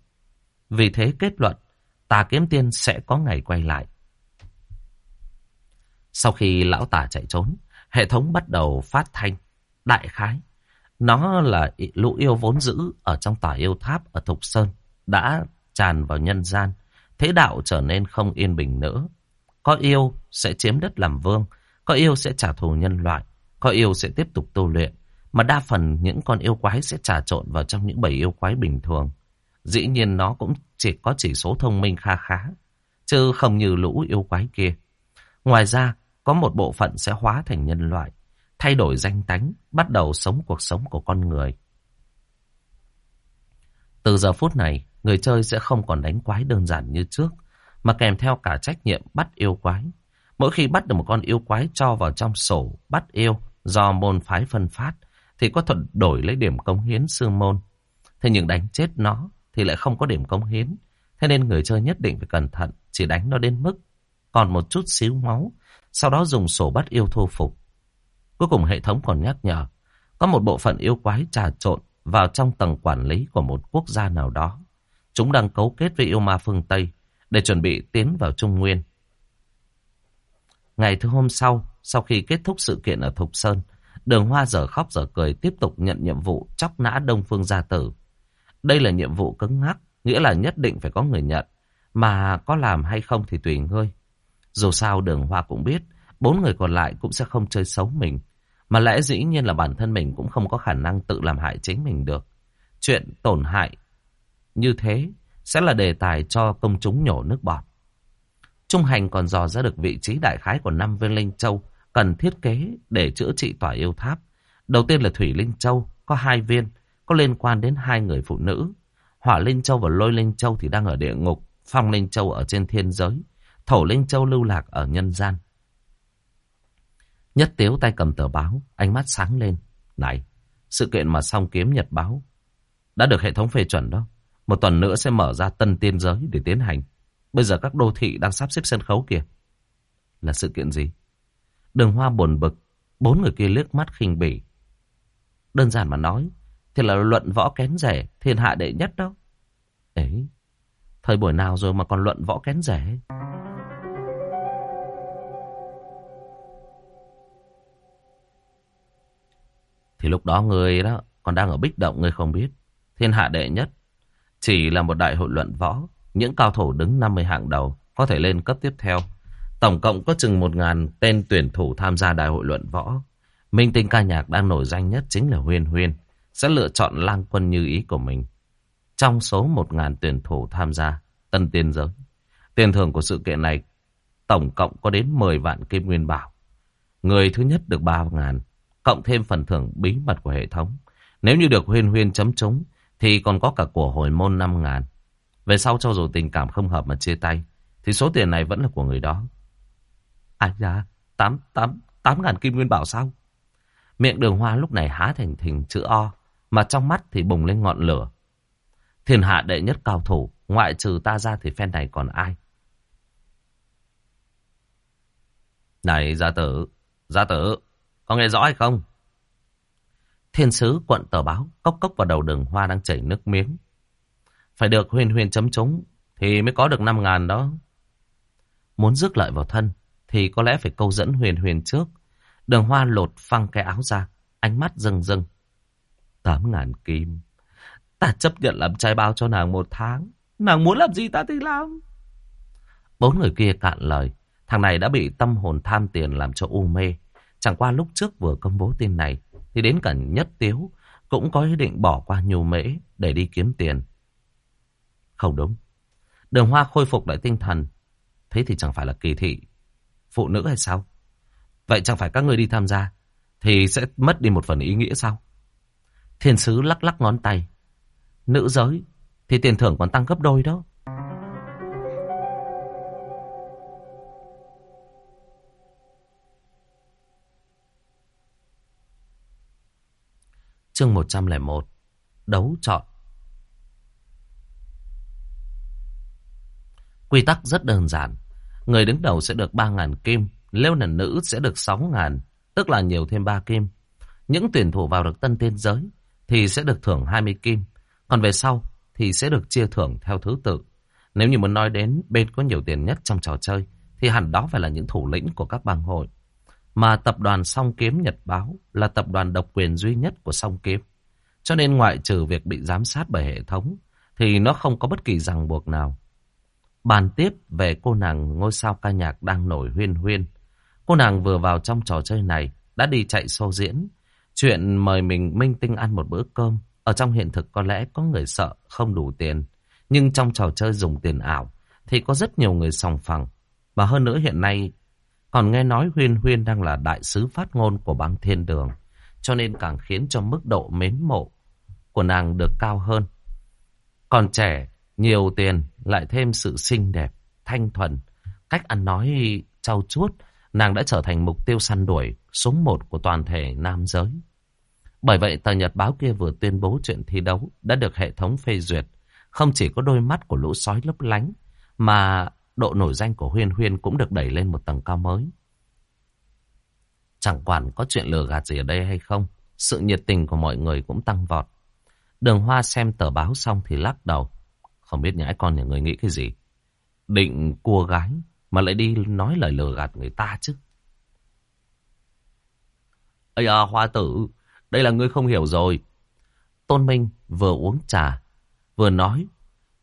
Vì thế kết luận, tà kiếm tiên sẽ có ngày quay lại. Sau khi lão tà chạy trốn, hệ thống bắt đầu phát thanh, đại khái. Nó là lũ yêu vốn giữ ở trong tòa yêu tháp ở Thục Sơn, đã tràn vào nhân gian, thế đạo trở nên không yên bình nữa. Có yêu sẽ chiếm đất làm vương, có yêu sẽ trả thù nhân loại, có yêu sẽ tiếp tục tu luyện, mà đa phần những con yêu quái sẽ trà trộn vào trong những bầy yêu quái bình thường. Dĩ nhiên nó cũng chỉ có chỉ số thông minh kha khá, chứ không như lũ yêu quái kia. Ngoài ra, có một bộ phận sẽ hóa thành nhân loại, thay đổi danh tánh, bắt đầu sống cuộc sống của con người. Từ giờ phút này, người chơi sẽ không còn đánh quái đơn giản như trước, mà kèm theo cả trách nhiệm bắt yêu quái. Mỗi khi bắt được một con yêu quái cho vào trong sổ bắt yêu do môn phái phân phát, thì có thuận đổi lấy điểm công hiến sư môn. Thế nhưng đánh chết nó thì lại không có điểm công hiến. Thế nên người chơi nhất định phải cẩn thận, chỉ đánh nó đến mức còn một chút xíu máu, sau đó dùng sổ bắt yêu thu phục. Cuối cùng hệ thống còn nhắc nhở, có một bộ phận yêu quái trà trộn vào trong tầng quản lý của một quốc gia nào đó. Chúng đang cấu kết với yêu ma phương Tây để chuẩn bị tiến vào Trung Nguyên. Ngày thứ hôm sau, sau khi kết thúc sự kiện ở Thục Sơn, Đường Hoa giờ khóc giờ cười tiếp tục nhận nhiệm vụ chóc nã Đông Phương Gia Tử. Đây là nhiệm vụ cứng ngắc, nghĩa là nhất định phải có người nhận, mà có làm hay không thì tùy ngươi. Dù sao Đường Hoa cũng biết, bốn người còn lại cũng sẽ không chơi xấu mình, mà lẽ dĩ nhiên là bản thân mình cũng không có khả năng tự làm hại chính mình được. Chuyện tổn hại như thế sẽ là đề tài cho công chúng nhổ nước bọt. Trung hành còn dò ra được vị trí đại khái của năm viên linh châu cần thiết kế để chữa trị tòa yêu tháp. Đầu tiên là Thủy Linh Châu, có hai viên, có liên quan đến hai người phụ nữ. Hỏa Linh Châu và Lôi Linh Châu thì đang ở địa ngục, Phong Linh Châu ở trên thiên giới, Thổ Linh Châu lưu lạc ở nhân gian. Nhất Tiếu tay cầm tờ báo, ánh mắt sáng lên. Này, sự kiện mà song kiếm nhật báo đã được hệ thống phê chuẩn đó. Một tuần nữa sẽ mở ra tân tiên giới để tiến hành. Bây giờ các đô thị đang sắp xếp sân khấu kìa. Là sự kiện gì? Đường hoa buồn bực, bốn người kia liếc mắt khinh bỉ. Đơn giản mà nói, thì là luận võ kén rẻ, thiên hạ đệ nhất đâu. Ấy, thời buổi nào rồi mà còn luận võ kén rẻ? Thì lúc đó người đó còn đang ở bích động người không biết. Thiên hạ đệ nhất chỉ là một đại hội luận võ. Những cao thủ đứng 50 hạng đầu có thể lên cấp tiếp theo. Tổng cộng có chừng 1.000 tên tuyển thủ tham gia đại hội luận võ. Minh tinh ca nhạc đang nổi danh nhất chính là Huyên Huyên. Sẽ lựa chọn lang quân như ý của mình. Trong số 1.000 tuyển thủ tham gia tân tiên giới. Tiền thưởng của sự kiện này tổng cộng có đến 10 vạn kim nguyên bảo. Người thứ nhất được 3.000, cộng thêm phần thưởng bí mật của hệ thống. Nếu như được huyên huyên chấm trúng, thì còn có cả của hồi môn 5 ngàn. Về sau cho dù tình cảm không hợp mà chia tay, thì số tiền này vẫn là của người đó. À dạ, 8, 8, 8 ngàn kim nguyên bảo sao? Miệng đường hoa lúc này há thành thình chữ O, mà trong mắt thì bùng lên ngọn lửa. Thiên hạ đệ nhất cao thủ, ngoại trừ ta ra thì phen này còn ai? Này gia tử, gia tử, có nghe rõ hay không? Thiên sứ quận tờ báo, cốc cốc vào đầu đường hoa đang chảy nước miếng. Phải được huyền huyền chấm trúng thì mới có được 5 ngàn đó. Muốn rước lợi vào thân thì có lẽ phải câu dẫn huyền huyền trước. Đường hoa lột phăng cái áo ra, ánh mắt rừng rừng. 8 ngàn kim. Ta chấp nhận làm trai bao cho nàng một tháng. Nàng muốn làm gì ta thì làm. Bốn người kia cạn lời. Thằng này đã bị tâm hồn tham tiền làm cho u mê. Chẳng qua lúc trước vừa công bố tin này thì đến cả nhất tiếu cũng có ý định bỏ qua nhu mễ để đi kiếm tiền. Không đúng. Đường hoa khôi phục lại tinh thần. Thế thì chẳng phải là kỳ thị. Phụ nữ hay sao? Vậy chẳng phải các người đi tham gia thì sẽ mất đi một phần ý nghĩa sao? Thiên sứ lắc lắc ngón tay. Nữ giới thì tiền thưởng còn tăng gấp đôi đó. Chương 101 Đấu chọn Quy tắc rất đơn giản Người đứng đầu sẽ được 3.000 kim, Lêu nần nữ sẽ được 6.000, tức là nhiều thêm 3 kim. Những tuyển thủ vào được tân tiên giới thì sẽ được thưởng 20 kim, còn về sau thì sẽ được chia thưởng theo thứ tự. Nếu như muốn nói đến bên có nhiều tiền nhất trong trò chơi, thì hẳn đó phải là những thủ lĩnh của các bang hội. Mà tập đoàn Song Kiếm Nhật Báo là tập đoàn độc quyền duy nhất của Song Kiếm. Cho nên ngoại trừ việc bị giám sát bởi hệ thống, thì nó không có bất kỳ ràng buộc nào. Bàn tiếp về cô nàng ngôi sao ca nhạc đang nổi huyên huyên. Cô nàng vừa vào trong trò chơi này, đã đi chạy show diễn. Chuyện mời mình minh tinh ăn một bữa cơm, ở trong hiện thực có lẽ có người sợ không đủ tiền. Nhưng trong trò chơi dùng tiền ảo, thì có rất nhiều người sòng phẳng. Và hơn nữa hiện nay, còn nghe nói Huyên Huyên đang là đại sứ phát ngôn của bang thiên đường. Cho nên càng khiến cho mức độ mến mộ của nàng được cao hơn. Còn trẻ, nhiều tiền, lại thêm sự xinh đẹp, thanh thuần. Cách ăn nói trau chuốt, nàng đã trở thành mục tiêu săn đuổi số một của toàn thể nam giới. Bởi vậy tờ nhật báo kia vừa tuyên bố chuyện thi đấu đã được hệ thống phê duyệt. Không chỉ có đôi mắt của lũ sói lấp lánh, mà độ nổi danh của Huyên Huyên cũng được đẩy lên một tầng cao mới. Chẳng quản có chuyện lừa gạt gì ở đây hay không, sự nhiệt tình của mọi người cũng tăng vọt. Đường Hoa xem tờ báo xong thì lắc đầu. Không biết nhãi con nhà người nghĩ cái gì. Định cua gái mà lại đi nói lời lừa gạt người ta chứ. Ây à, Hoa tử, đây là ngươi không hiểu rồi. Tôn Minh vừa uống trà, vừa nói.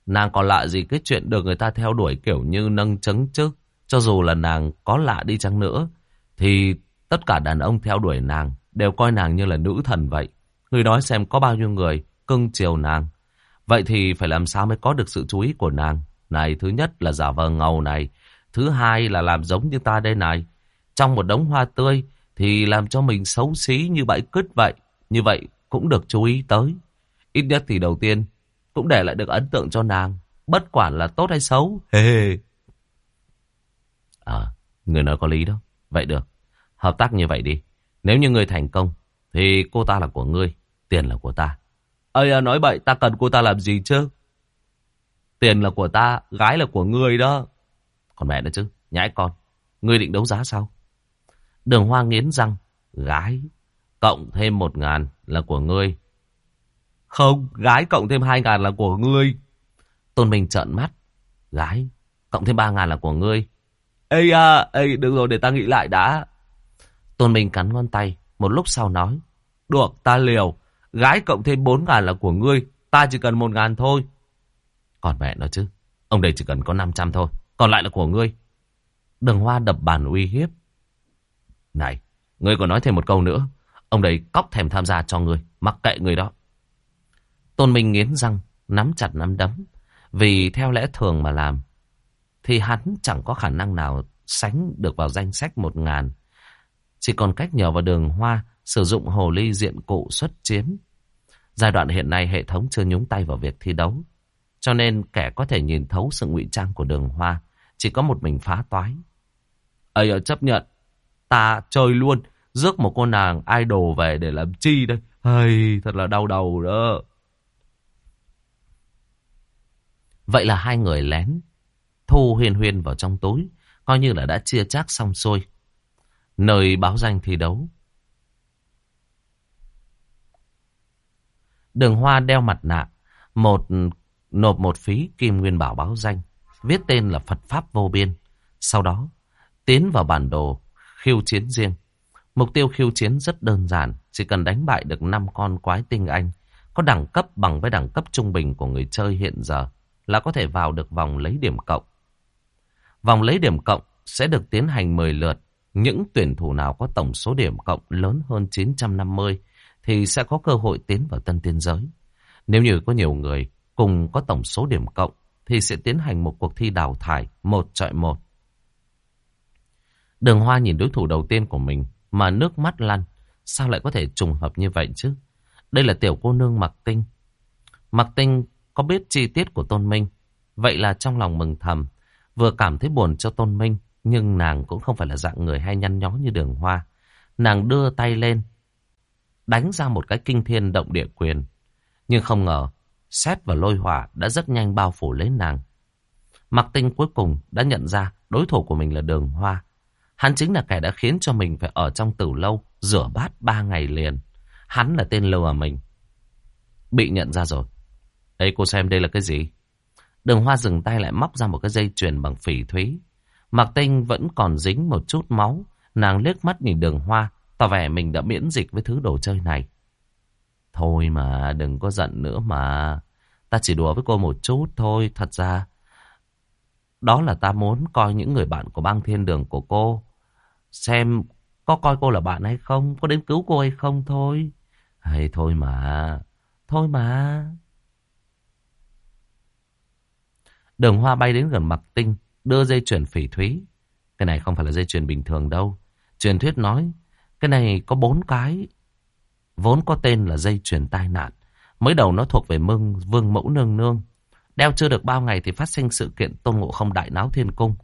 Nàng còn lạ gì cái chuyện được người ta theo đuổi kiểu như nâng chấn chứ. Cho dù là nàng có lạ đi chăng nữa, thì tất cả đàn ông theo đuổi nàng đều coi nàng như là nữ thần vậy. Người nói xem có bao nhiêu người cưng chiều nàng. Vậy thì phải làm sao mới có được sự chú ý của nàng? Này, thứ nhất là giả vờ ngầu này. Thứ hai là làm giống như ta đây này. Trong một đống hoa tươi thì làm cho mình xấu xí như bãi cứt vậy. Như vậy cũng được chú ý tới. Ít nhất thì đầu tiên cũng để lại được ấn tượng cho nàng. Bất quản là tốt hay xấu. Hê hê. À, người nói có lý đó. Vậy được. Hợp tác như vậy đi. Nếu như người thành công thì cô ta là của ngươi. Tiền là của ta. Ây à, nói bậy, ta cần cô ta làm gì chứ? Tiền là của ta, gái là của ngươi đó. Còn mẹ nữa chứ, nhãi con. Ngươi định đấu giá sao? Đường hoa nghiến răng, gái, cộng thêm một ngàn là của ngươi. Không, gái cộng thêm hai ngàn là của ngươi. Tôn Minh trợn mắt, gái, cộng thêm ba ngàn là của ngươi. ê, à, ê, được rồi để ta nghĩ lại đã. Tôn Minh cắn ngón tay, một lúc sau nói, được, ta liều. Gái cộng thêm 4 ngàn là của ngươi. Ta chỉ cần 1 ngàn thôi. Còn mẹ nó chứ. Ông đây chỉ cần có 500 thôi. Còn lại là của ngươi. Đường hoa đập bàn uy hiếp. Này, ngươi còn nói thêm một câu nữa. Ông đây cóc thèm tham gia cho ngươi. Mặc kệ người đó. Tôn Minh nghiến răng, nắm chặt nắm đấm. Vì theo lẽ thường mà làm. Thì hắn chẳng có khả năng nào sánh được vào danh sách một ngàn. Chỉ còn cách nhờ vào đường hoa sử dụng hồ ly diện cụ xuất chiến. Giai đoạn hiện nay hệ thống chưa nhúng tay vào việc thi đấu. Cho nên kẻ có thể nhìn thấu sự ngụy trang của đường hoa chỉ có một mình phá toái. Ây ở chấp nhận, ta chơi luôn, rước một cô nàng idol về để làm chi đây. Ây, thật là đau đầu đó. Vậy là hai người lén, thu huyền huyền vào trong túi, coi như là đã chia chác xong xuôi. Nơi báo danh thi đấu, Đường Hoa đeo mặt nạ, một nộp một phí kim nguyên bảo báo danh, viết tên là Phật Pháp Vô Biên. Sau đó, tiến vào bản đồ khiêu chiến riêng. Mục tiêu khiêu chiến rất đơn giản, chỉ cần đánh bại được 5 con quái tinh anh, có đẳng cấp bằng với đẳng cấp trung bình của người chơi hiện giờ, là có thể vào được vòng lấy điểm cộng. Vòng lấy điểm cộng sẽ được tiến hành 10 lượt. Những tuyển thủ nào có tổng số điểm cộng lớn hơn 950 thì sẽ có cơ hội tiến vào tân tiên giới. Nếu như có nhiều người cùng có tổng số điểm cộng thì sẽ tiến hành một cuộc thi đào thải một trọi một. Đường Hoa nhìn đối thủ đầu tiên của mình mà nước mắt lăn. Sao lại có thể trùng hợp như vậy chứ? Đây là tiểu cô nương Mặc Tinh. Mặc Tinh có biết chi tiết của Tôn Minh. Vậy là trong lòng mừng thầm. Vừa cảm thấy buồn cho Tôn Minh. Nhưng nàng cũng không phải là dạng người hay nhăn nhó như đường hoa. Nàng đưa tay lên đánh ra một cái kinh thiên động địa quyền. Nhưng không ngờ, xét và lôi hỏa đã rất nhanh bao phủ lấy nàng. mặc Tinh cuối cùng đã nhận ra đối thủ của mình là đường hoa. Hắn chính là kẻ đã khiến cho mình phải ở trong tử lâu, rửa bát ba ngày liền. Hắn là tên lừa mình. Bị nhận ra rồi. Đây cô xem đây là cái gì? Đường hoa dừng tay lại móc ra một cái dây chuyền bằng phỉ thúy. Mạc Tinh vẫn còn dính một chút máu. Nàng liếc mắt nhìn đường hoa, tỏ vẻ mình đã miễn dịch với thứ đồ chơi này. Thôi mà, đừng có giận nữa mà. Ta chỉ đùa với cô một chút thôi, thật ra. Đó là ta muốn coi những người bạn của bang thiên đường của cô. Xem có coi cô là bạn hay không, có đến cứu cô hay không thôi. Hay thôi mà, thôi mà. Đường hoa bay đến gần mặt tinh, đưa dây chuyền phỉ thúy. Cái này không phải là dây chuyền bình thường đâu. Truyền thuyết nói, cái này có bốn cái. Vốn có tên là dây chuyền tai nạn. Mới đầu nó thuộc về mương vương mẫu nương nương. Đeo chưa được bao ngày thì phát sinh sự kiện tôn ngộ không đại náo thiên cung.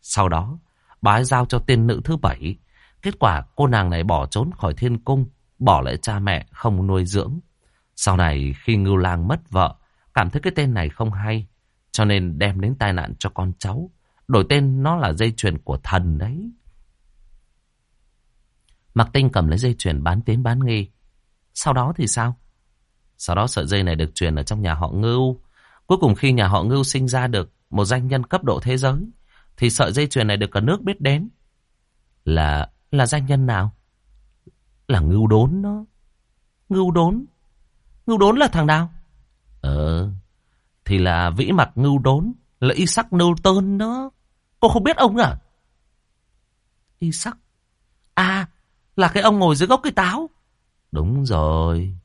Sau đó, bà ấy giao cho tiên nữ thứ bảy. Kết quả cô nàng này bỏ trốn khỏi thiên cung, bỏ lại cha mẹ không nuôi dưỡng. Sau này khi ngưu lang mất vợ, cảm thấy cái tên này không hay, cho nên đem đến tai nạn cho con cháu. Đổi tên nó là dây chuyền của thần đấy. Mạc Tinh cầm lấy dây chuyền bán tiến bán nghi. Sau đó thì sao? Sau đó sợi dây này được truyền ở trong nhà họ Ngưu. Cuối cùng khi nhà họ Ngưu sinh ra được một danh nhân cấp độ thế giới, thì sợi dây chuyền này được cả nước biết đến. Là là danh nhân nào? Là Ngưu Đốn đó. Ngưu Đốn? Ngưu Đốn là thằng nào? Ờ, thì là vĩ mặt Ngưu Đốn, là Isaac Newton đó. Cô không biết ông à? Isaac? À, là cái ông ngồi dưới gốc cây táo. Đúng rồi.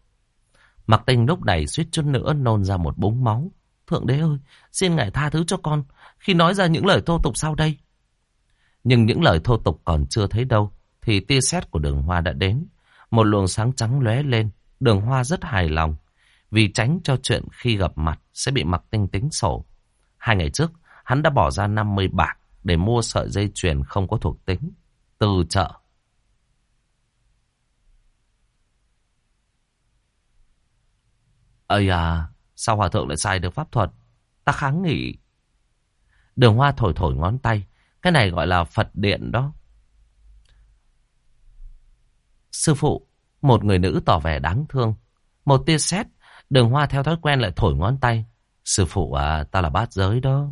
Mặc tình lúc này suýt chút nữa nôn ra một búng máu. Thượng đế ơi, xin ngài tha thứ cho con khi nói ra những lời thô tục sau đây. Nhưng những lời thô tục còn chưa thấy đâu, thì tia sét của đường hoa đã đến. Một luồng sáng trắng lóe lên, đường hoa rất hài lòng. Vì tránh cho chuyện khi gặp mặt sẽ bị mặc tinh tính sổ. Hai ngày trước, hắn đã bỏ ra 50 bạc để mua sợi dây chuyền không có thuộc tính. Từ chợ. Ây à, sao hòa thượng lại sai được pháp thuật? Ta kháng nghị. Đường hoa thổi thổi ngón tay. Cái này gọi là Phật điện đó. Sư phụ, một người nữ tỏ vẻ đáng thương. Một tia sét, đường hoa theo thói quen lại thổi ngón tay. Sư phụ à, ta là bát giới đó.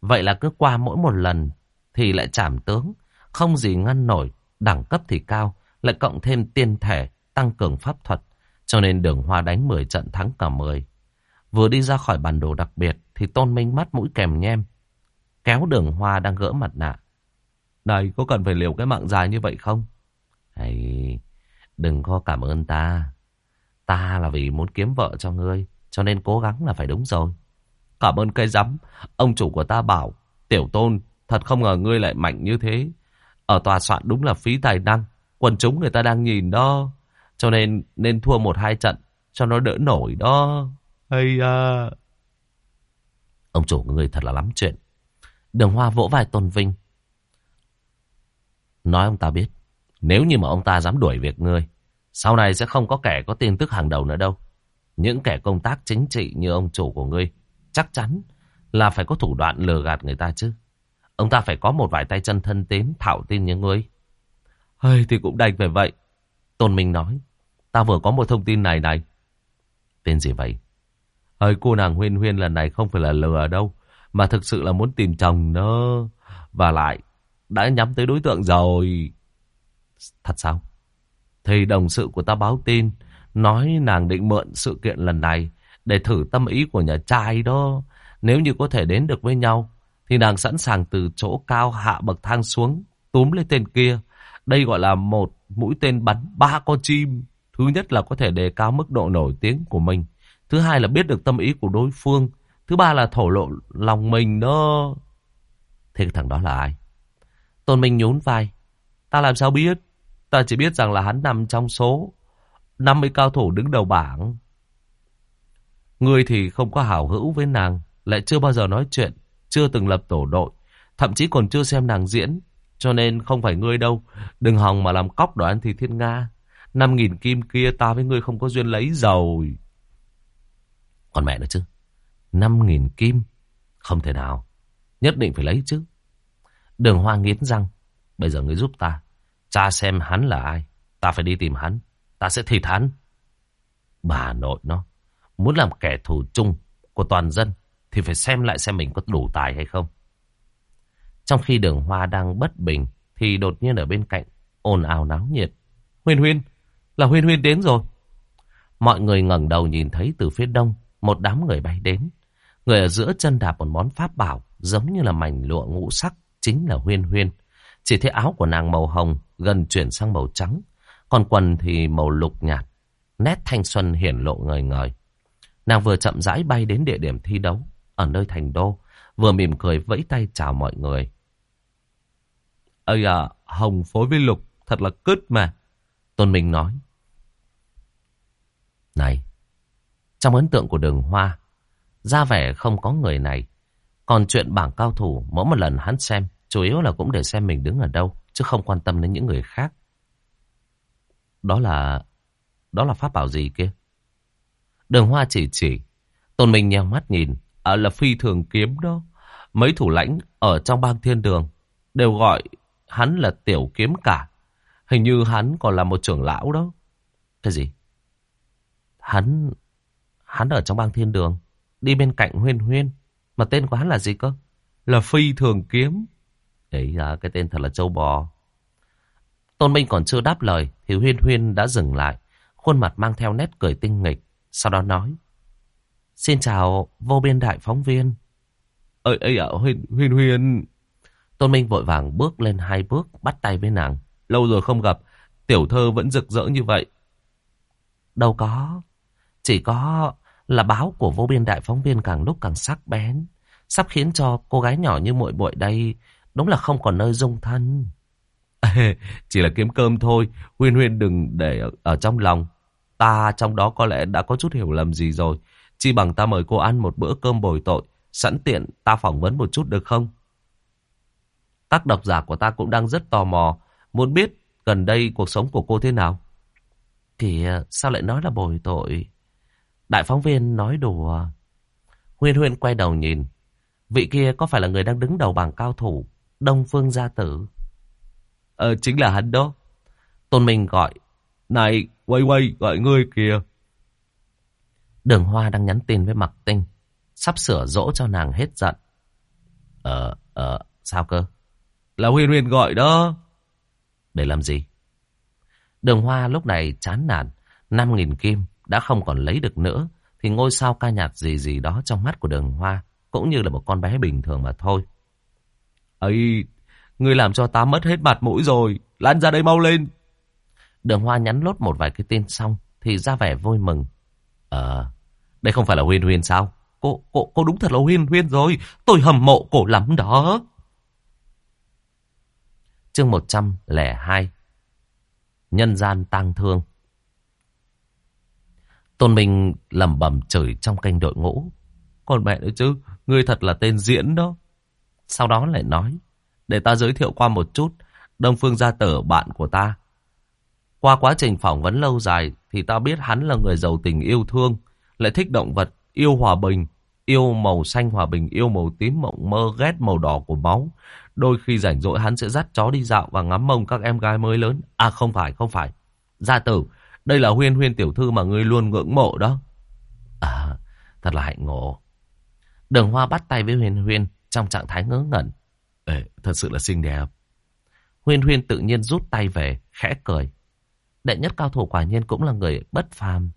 Vậy là cứ qua mỗi một lần thì lại chảm tướng. Không gì ngăn nổi, đẳng cấp thì cao, lại cộng thêm tiên thể, tăng cường pháp thuật. Cho nên đường hoa đánh 10 trận thắng cả 10. Vừa đi ra khỏi bản đồ đặc biệt thì tôn minh mắt mũi kèm nhem. Kéo đường hoa đang gỡ mặt nạ. Này có cần phải liều cái mạng dài như vậy không? Hay, đừng có cảm ơn ta. Ta là vì muốn kiếm vợ cho ngươi. Cho nên cố gắng là phải đúng rồi. Cảm ơn cây rắm. Ông chủ của ta bảo. Tiểu tôn, thật không ngờ ngươi lại mạnh như thế. Ở tòa soạn đúng là phí tài năng. Quần chúng người ta đang nhìn đó. Cho nên nên thua một hai trận cho nó đỡ nổi đó. Hay à. Ông chủ của người thật là lắm chuyện. Đường Hoa vỗ vai Tôn Vinh. Nói ông ta biết. Nếu như mà ông ta dám đuổi việc ngươi. Sau này sẽ không có kẻ có tin tức hàng đầu nữa đâu. Những kẻ công tác chính trị như ông chủ của ngươi. Chắc chắn là phải có thủ đoạn lừa gạt người ta chứ. Ông ta phải có một vài tay chân thân tín, thạo tin như ngươi. Hơi thì cũng đành phải vậy. Tôn Minh nói. Ta vừa có một thông tin này này. Tên gì vậy? Hơi cô nàng Huyên Huyên lần này không phải là lừa đâu. Mà thực sự là muốn tìm chồng đó. Và lại, đã nhắm tới đối tượng rồi. Thật sao? Thì đồng sự của ta báo tin. Nói nàng định mượn sự kiện lần này. Để thử tâm ý của nhà trai đó. Nếu như có thể đến được với nhau. Thì nàng sẵn sàng từ chỗ cao hạ bậc thang xuống. Túm lấy tên kia. Đây gọi là một mũi tên bắn ba con chim. Thứ nhất là có thể đề cao mức độ nổi tiếng của mình. Thứ hai là biết được tâm ý của đối phương. Thứ ba là thổ lộ lòng mình đó. Thế thằng đó là ai? Tôn Minh nhún vai. Ta làm sao biết? Ta chỉ biết rằng là hắn nằm trong số 50 cao thủ đứng đầu bảng. Ngươi thì không có hảo hữu với nàng. Lại chưa bao giờ nói chuyện. Chưa từng lập tổ đội. Thậm chí còn chưa xem nàng diễn. Cho nên không phải ngươi đâu. Đừng hòng mà làm cóc đoán thì thiên Nga. Năm nghìn kim kia ta với ngươi không có duyên lấy rồi. Còn mẹ nữa chứ. Năm nghìn kim. Không thể nào. Nhất định phải lấy chứ. Đường Hoa nghiến răng. Bây giờ ngươi giúp ta. Cha xem hắn là ai. Ta phải đi tìm hắn. Ta sẽ thịt hắn. Bà nội nó. Muốn làm kẻ thù chung của toàn dân. Thì phải xem lại xem mình có đủ tài hay không. Trong khi đường hoa đang bất bình. Thì đột nhiên ở bên cạnh. ồn ào náo nhiệt. Huyên huyên. Là huyên huyên đến rồi. Mọi người ngẩng đầu nhìn thấy từ phía đông. Một đám người bay đến. Người ở giữa chân đạp một món pháp bảo. Giống như là mảnh lụa ngũ sắc. Chính là huyên huyên. Chỉ thấy áo của nàng màu hồng gần chuyển sang màu trắng. Còn quần thì màu lục nhạt. Nét thanh xuân hiển lộ ngời ngời. Nàng vừa chậm rãi bay đến địa điểm thi đấu. Ở nơi thành đô. Vừa mỉm cười vẫy tay chào mọi người. Ây à, hồng phối với lục. Thật là cứt mà. Tôn Minh nói. Này, trong ấn tượng của đường hoa, ra vẻ không có người này. Còn chuyện bảng cao thủ, mỗi một lần hắn xem, chủ yếu là cũng để xem mình đứng ở đâu, chứ không quan tâm đến những người khác. Đó là... đó là pháp bảo gì kia? Đường hoa chỉ chỉ. Tôn Minh nheo mắt nhìn. À, là phi thường kiếm đó. Mấy thủ lãnh ở trong bang thiên đường đều gọi hắn là tiểu kiếm cả. Hình như hắn còn là một trưởng lão đó. Cái gì? Hắn... Hắn ở trong bang thiên đường. Đi bên cạnh huyên huyên. Mà tên của hắn là gì cơ? Là phi thường kiếm. Đấy là cái tên thật là châu bò. Tôn Minh còn chưa đáp lời thì Huyên Huyên đã dừng lại. Khuôn mặt mang theo nét cười tinh nghịch. Sau đó nói. Xin chào vô biên đại phóng viên. Ơi ơi ạ Huyên, Huyên Huyên. Tôn Minh vội vàng bước lên hai bước bắt tay với nàng. Lâu rồi không gặp. Tiểu thơ vẫn rực rỡ như vậy. Đâu có. Chỉ có là báo của vô biên đại phóng viên càng lúc càng sắc bén. Sắp khiến cho cô gái nhỏ như muội bội đây đúng là không còn nơi dung thân. <laughs> Chỉ là kiếm cơm thôi, Huyên Huyên đừng để ở, ở trong lòng. Ta trong đó có lẽ đã có chút hiểu lầm gì rồi. Chỉ bằng ta mời cô ăn một bữa cơm bồi tội, sẵn tiện ta phỏng vấn một chút được không? Các độc giả của ta cũng đang rất tò mò, muốn biết gần đây cuộc sống của cô thế nào. Kìa, sao lại nói là bồi tội? Đại phóng viên nói đùa. Huyên Huyên quay đầu nhìn. Vị kia có phải là người đang đứng đầu bảng cao thủ Đông Phương Gia Tử? Ờ, chính là hắn đó. Tôn Minh gọi. Này, quay quay, gọi ngươi kìa. Đường Hoa đang nhắn tin với Mặc Tinh. Sắp sửa dỗ cho nàng hết giận. Ờ, ờ, sao cơ? Là Huyền Huyền gọi đó. Để làm gì? Đường Hoa lúc này chán nản. 5.000 kim đã không còn lấy được nữa. Thì ngôi sao ca nhạc gì gì đó trong mắt của đường Hoa cũng như là một con bé bình thường mà thôi ấy ngươi làm cho ta mất hết mặt mũi rồi. Lan ra đây mau lên. Đường Hoa nhắn lốt một vài cái tin xong thì ra vẻ vui mừng. Ờ, đây không phải là Huyên Huyên sao? Cô, cô, cô đúng thật là Huyên Huyên rồi. Tôi hầm mộ cổ lắm đó. Chương 102 Nhân gian tang thương Tôn Minh lẩm bẩm chửi trong kênh đội ngũ. Còn mẹ nữa chứ, ngươi thật là tên diễn đó. Sau đó lại nói, để ta giới thiệu qua một chút, Đông Phương Gia Tử bạn của ta. Qua quá trình phỏng vấn lâu dài thì ta biết hắn là người giàu tình yêu thương, lại thích động vật, yêu hòa bình, yêu màu xanh hòa bình, yêu màu tím mộng mơ, ghét màu đỏ của máu. Đôi khi rảnh rỗi hắn sẽ dắt chó đi dạo và ngắm mông các em gái mới lớn. À không phải, không phải. Gia tử, đây là huyên huyên tiểu thư mà ngươi luôn ngưỡng mộ đó. À, thật là hạnh ngộ. Đường Hoa bắt tay với Huyên Huyên trong trạng thái ngớ ngẩn. Ê, thật sự là xinh đẹp. Huyên Huyên tự nhiên rút tay về, khẽ cười. Đệ nhất cao thủ quả nhiên cũng là người bất phàm.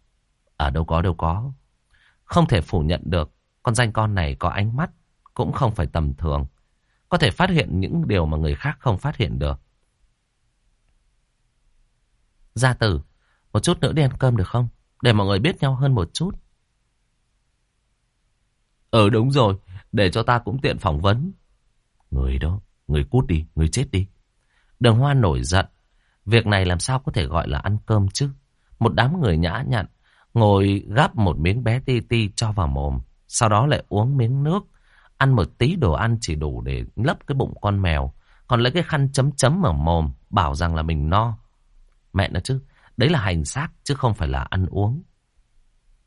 Ở đâu có đâu có. Không thể phủ nhận được, con danh con này có ánh mắt, cũng không phải tầm thường. Có thể phát hiện những điều mà người khác không phát hiện được. Gia tử, một chút nữa đi ăn cơm được không? Để mọi người biết nhau hơn một chút. Ừ đúng rồi, để cho ta cũng tiện phỏng vấn. Người đó, người cút đi, người chết đi. Đường Hoa nổi giận. Việc này làm sao có thể gọi là ăn cơm chứ? Một đám người nhã nhặn, ngồi gắp một miếng bé ti ti cho vào mồm. Sau đó lại uống miếng nước. Ăn một tí đồ ăn chỉ đủ để lấp cái bụng con mèo. Còn lấy cái khăn chấm chấm ở mồm, bảo rằng là mình no. Mẹ nó chứ, đấy là hành xác chứ không phải là ăn uống.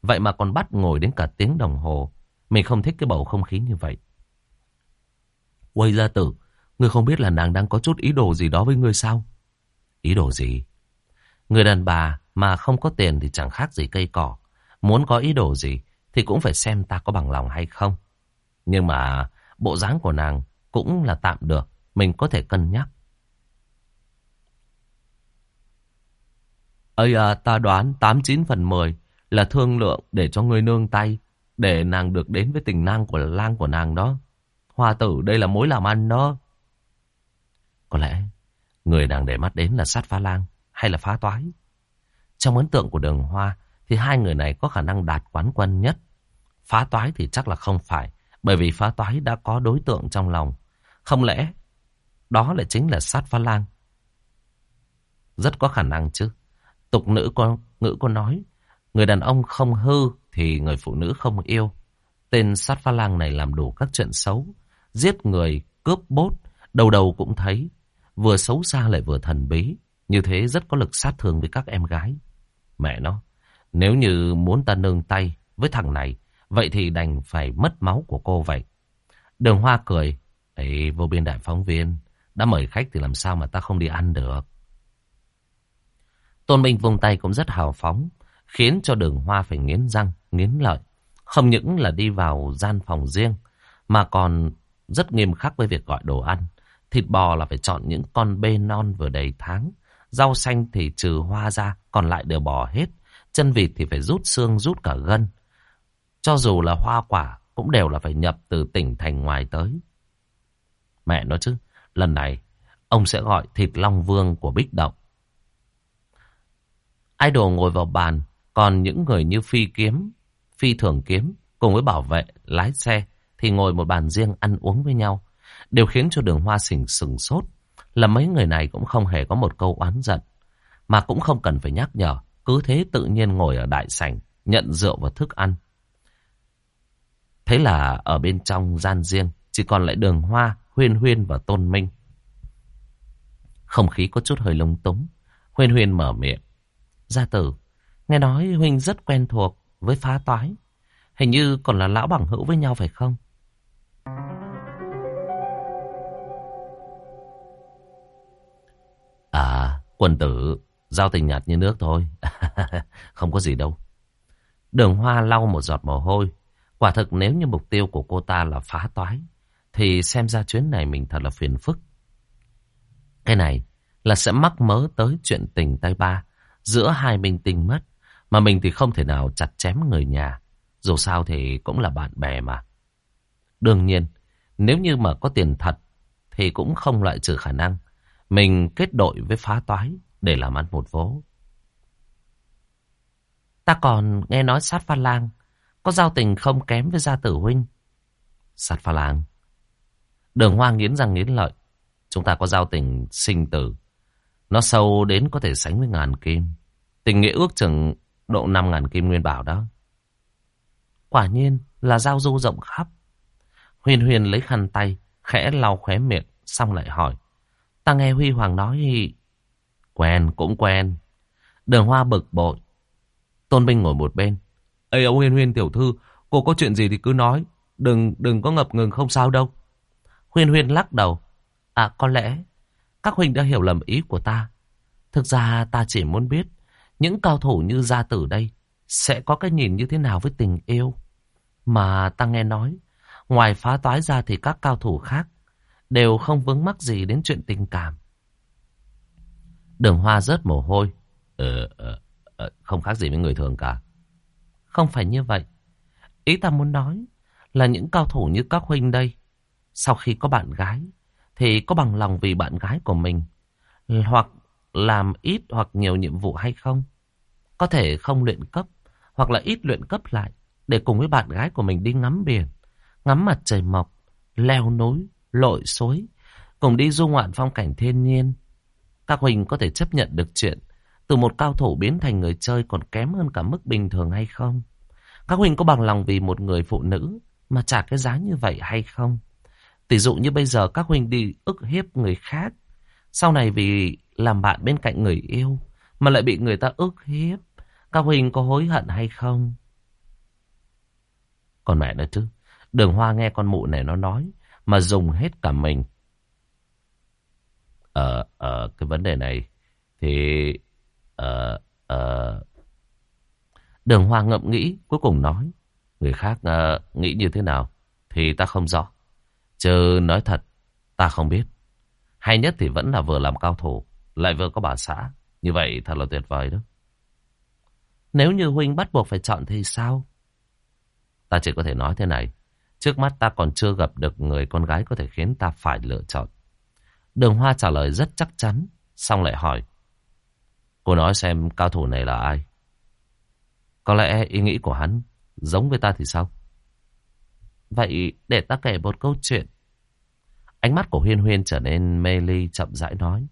Vậy mà còn bắt ngồi đến cả tiếng đồng hồ. Mình không thích cái bầu không khí như vậy. Quay ra tử, ngươi không biết là nàng đang có chút ý đồ gì đó với ngươi sao? Ý đồ gì? Người đàn bà mà không có tiền thì chẳng khác gì cây cỏ. Muốn có ý đồ gì thì cũng phải xem ta có bằng lòng hay không. Nhưng mà bộ dáng của nàng cũng là tạm được. Mình có thể cân nhắc. Ây à, ta đoán 89 phần 10 là thương lượng để cho ngươi nương tay. Để nàng được đến với tình năng của lang của nàng đó. Hoa tử đây là mối làm ăn đó. Có lẽ người nàng để mắt đến là sát phá lang hay là phá toái. Trong ấn tượng của đường hoa thì hai người này có khả năng đạt quán quân nhất. Phá toái thì chắc là không phải, bởi vì phá toái đã có đối tượng trong lòng. Không lẽ đó lại chính là sát phá lang? Rất có khả năng chứ. Tục nữ có, ngữ có nói, người đàn ông không hư thì người phụ nữ không yêu. Tên sát pha lang này làm đủ các chuyện xấu, giết người, cướp bốt, đầu đầu cũng thấy. Vừa xấu xa lại vừa thần bí, như thế rất có lực sát thương với các em gái. Mẹ nó, nếu như muốn ta nương tay với thằng này, vậy thì đành phải mất máu của cô vậy. Đường Hoa cười, ấy vô biên đại phóng viên, đã mời khách thì làm sao mà ta không đi ăn được. Tôn Minh vùng tay cũng rất hào phóng, khiến cho đường Hoa phải nghiến răng, nghiến lợi. Không những là đi vào gian phòng riêng, mà còn rất nghiêm khắc với việc gọi đồ ăn. Thịt bò là phải chọn những con bê non vừa đầy tháng. Rau xanh thì trừ hoa ra, còn lại đều bỏ hết. Chân vịt thì phải rút xương, rút cả gân. Cho dù là hoa quả, cũng đều là phải nhập từ tỉnh thành ngoài tới. Mẹ nói chứ, lần này, ông sẽ gọi thịt long vương của Bích Động. Idol ngồi vào bàn, còn những người như phi kiếm, phi thường kiếm, cùng với bảo vệ, lái xe, thì ngồi một bàn riêng ăn uống với nhau. Điều khiến cho đường hoa sình sừng sốt là mấy người này cũng không hề có một câu oán giận. Mà cũng không cần phải nhắc nhở, cứ thế tự nhiên ngồi ở đại sảnh, nhận rượu và thức ăn. Thế là ở bên trong gian riêng, chỉ còn lại đường hoa, huyên huyên và tôn minh. Không khí có chút hơi lung túng. Huyên huyên mở miệng. Gia tử, nghe nói huynh rất quen thuộc với phá toái. Hình như còn là lão bằng hữu với nhau phải không? À, quân tử, giao tình nhạt như nước thôi. <laughs> không có gì đâu. Đường hoa lau một giọt mồ hôi. Quả thực nếu như mục tiêu của cô ta là phá toái, thì xem ra chuyến này mình thật là phiền phức. Cái này là sẽ mắc mớ tới chuyện tình tay ba giữa hai minh tinh mất. Mà mình thì không thể nào chặt chém người nhà. Dù sao thì cũng là bạn bè mà. Đương nhiên, nếu như mà có tiền thật, thì cũng không loại trừ khả năng. Mình kết đội với phá toái để làm ăn một vố. Ta còn nghe nói sát pha lang, có giao tình không kém với gia tử huynh. Sát pha lang. Đường hoa nghiến răng nghiến lợi. Chúng ta có giao tình sinh tử. Nó sâu đến có thể sánh với ngàn kim. Tình nghĩa ước chừng độ năm ngàn kim nguyên bảo đó. Quả nhiên là giao du rộng khắp. Huyền huyền lấy khăn tay, khẽ lau khóe miệng, xong lại hỏi. Ta nghe Huy Hoàng nói... Quen, cũng quen. Đường hoa bực bội. Tôn Minh ngồi một bên. Ê ông Huyền Huyền tiểu thư, cô có chuyện gì thì cứ nói. Đừng đừng có ngập ngừng không sao đâu. Huyền Huyền lắc đầu. À có lẽ các huynh đã hiểu lầm ý của ta. Thực ra ta chỉ muốn biết những cao thủ như gia tử đây sẽ có cái nhìn như thế nào với tình yêu. Mà ta nghe nói, ngoài phá toái ra thì các cao thủ khác đều không vướng mắc gì đến chuyện tình cảm. Đường hoa rớt mồ hôi. Ờ, ờ, ờ, không khác gì với người thường cả. Không phải như vậy. Ý ta muốn nói là những cao thủ như các huynh đây, sau khi có bạn gái, thì có bằng lòng vì bạn gái của mình, hoặc làm ít hoặc nhiều nhiệm vụ hay không? Có thể không luyện cấp, hoặc là ít luyện cấp lại, để cùng với bạn gái của mình đi ngắm biển, ngắm mặt trời mọc, leo núi, lội suối, cùng đi du ngoạn phong cảnh thiên nhiên. Các huynh có thể chấp nhận được chuyện từ một cao thủ biến thành người chơi còn kém hơn cả mức bình thường hay không? Các huynh có bằng lòng vì một người phụ nữ mà trả cái giá như vậy hay không? Tỷ dụ như bây giờ các huynh đi ức hiếp người khác, sau này vì làm bạn bên cạnh người yêu mà lại bị người ta ức hiếp, các huynh có hối hận hay không? Còn mẹ nói chứ, đường hoa nghe con mụ này nó nói, mà dùng hết cả mình. Ờ, ờ, cái vấn đề này thì... Ờ, ờ... Đường Hoa ngậm nghĩ, cuối cùng nói. Người khác uh, nghĩ như thế nào thì ta không rõ. Chứ nói thật, ta không biết. Hay nhất thì vẫn là vừa làm cao thủ, lại vừa có bà xã. Như vậy thật là tuyệt vời đó. Nếu như Huynh bắt buộc phải chọn thì sao? Ta chỉ có thể nói thế này. Trước mắt ta còn chưa gặp được người con gái có thể khiến ta phải lựa chọn. Đường Hoa trả lời rất chắc chắn, xong lại hỏi. Cô nói xem cao thủ này là ai? Có lẽ ý nghĩ của hắn giống với ta thì sao? Vậy để ta kể một câu chuyện. Ánh mắt của Huyên Huyên trở nên mê ly chậm rãi nói.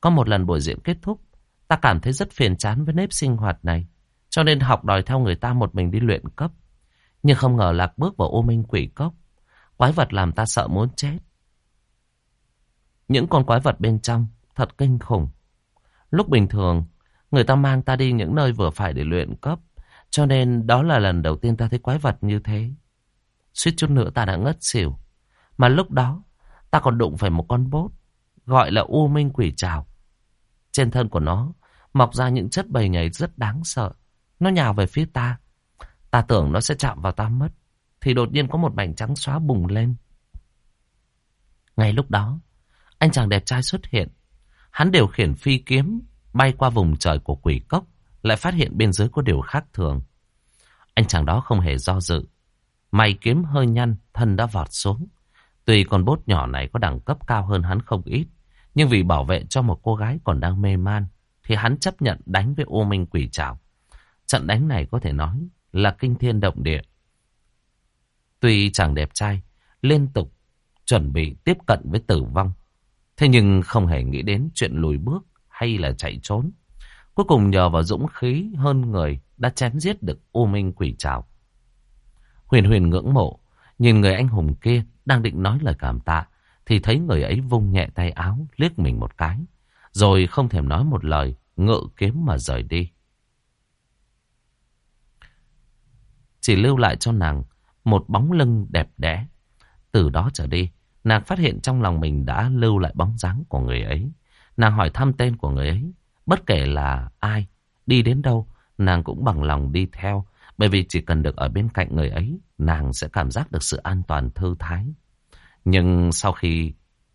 Có một lần buổi diễn kết thúc, ta cảm thấy rất phiền chán với nếp sinh hoạt này. Cho nên học đòi theo người ta một mình đi luyện cấp. Nhưng không ngờ lạc bước vào ô minh quỷ cốc. Quái vật làm ta sợ muốn chết. Những con quái vật bên trong thật kinh khủng. Lúc bình thường, người ta mang ta đi những nơi vừa phải để luyện cấp. Cho nên đó là lần đầu tiên ta thấy quái vật như thế. Suýt chút nữa ta đã ngất xỉu. Mà lúc đó, ta còn đụng phải một con bốt, gọi là U Minh Quỷ Trào. Trên thân của nó, mọc ra những chất bầy nhảy rất đáng sợ. Nó nhào về phía ta. Ta tưởng nó sẽ chạm vào ta mất. Thì đột nhiên có một mảnh trắng xóa bùng lên. Ngay lúc đó, anh chàng đẹp trai xuất hiện. Hắn điều khiển phi kiếm, bay qua vùng trời của quỷ cốc, lại phát hiện bên dưới có điều khác thường. Anh chàng đó không hề do dự. Mày kiếm hơi nhăn, thân đã vọt xuống. Tuy con bốt nhỏ này có đẳng cấp cao hơn hắn không ít, nhưng vì bảo vệ cho một cô gái còn đang mê man, thì hắn chấp nhận đánh với ô minh quỷ trảo. Trận đánh này có thể nói là kinh thiên động địa. Tuy chàng đẹp trai, liên tục chuẩn bị tiếp cận với tử vong, thế nhưng không hề nghĩ đến chuyện lùi bước hay là chạy trốn. Cuối cùng nhờ vào dũng khí hơn người đã chém giết được ô minh quỷ trảo. Huyền huyền ngưỡng mộ, nhìn người anh hùng kia đang định nói lời cảm tạ, thì thấy người ấy vung nhẹ tay áo, liếc mình một cái, rồi không thèm nói một lời, ngự kiếm mà rời đi. Chỉ lưu lại cho nàng một bóng lưng đẹp đẽ. Từ đó trở đi, nàng phát hiện trong lòng mình đã lưu lại bóng dáng của người ấy. Nàng hỏi thăm tên của người ấy, bất kể là ai, đi đến đâu, nàng cũng bằng lòng đi theo, bởi vì chỉ cần được ở bên cạnh người ấy, nàng sẽ cảm giác được sự an toàn thư thái. Nhưng sau khi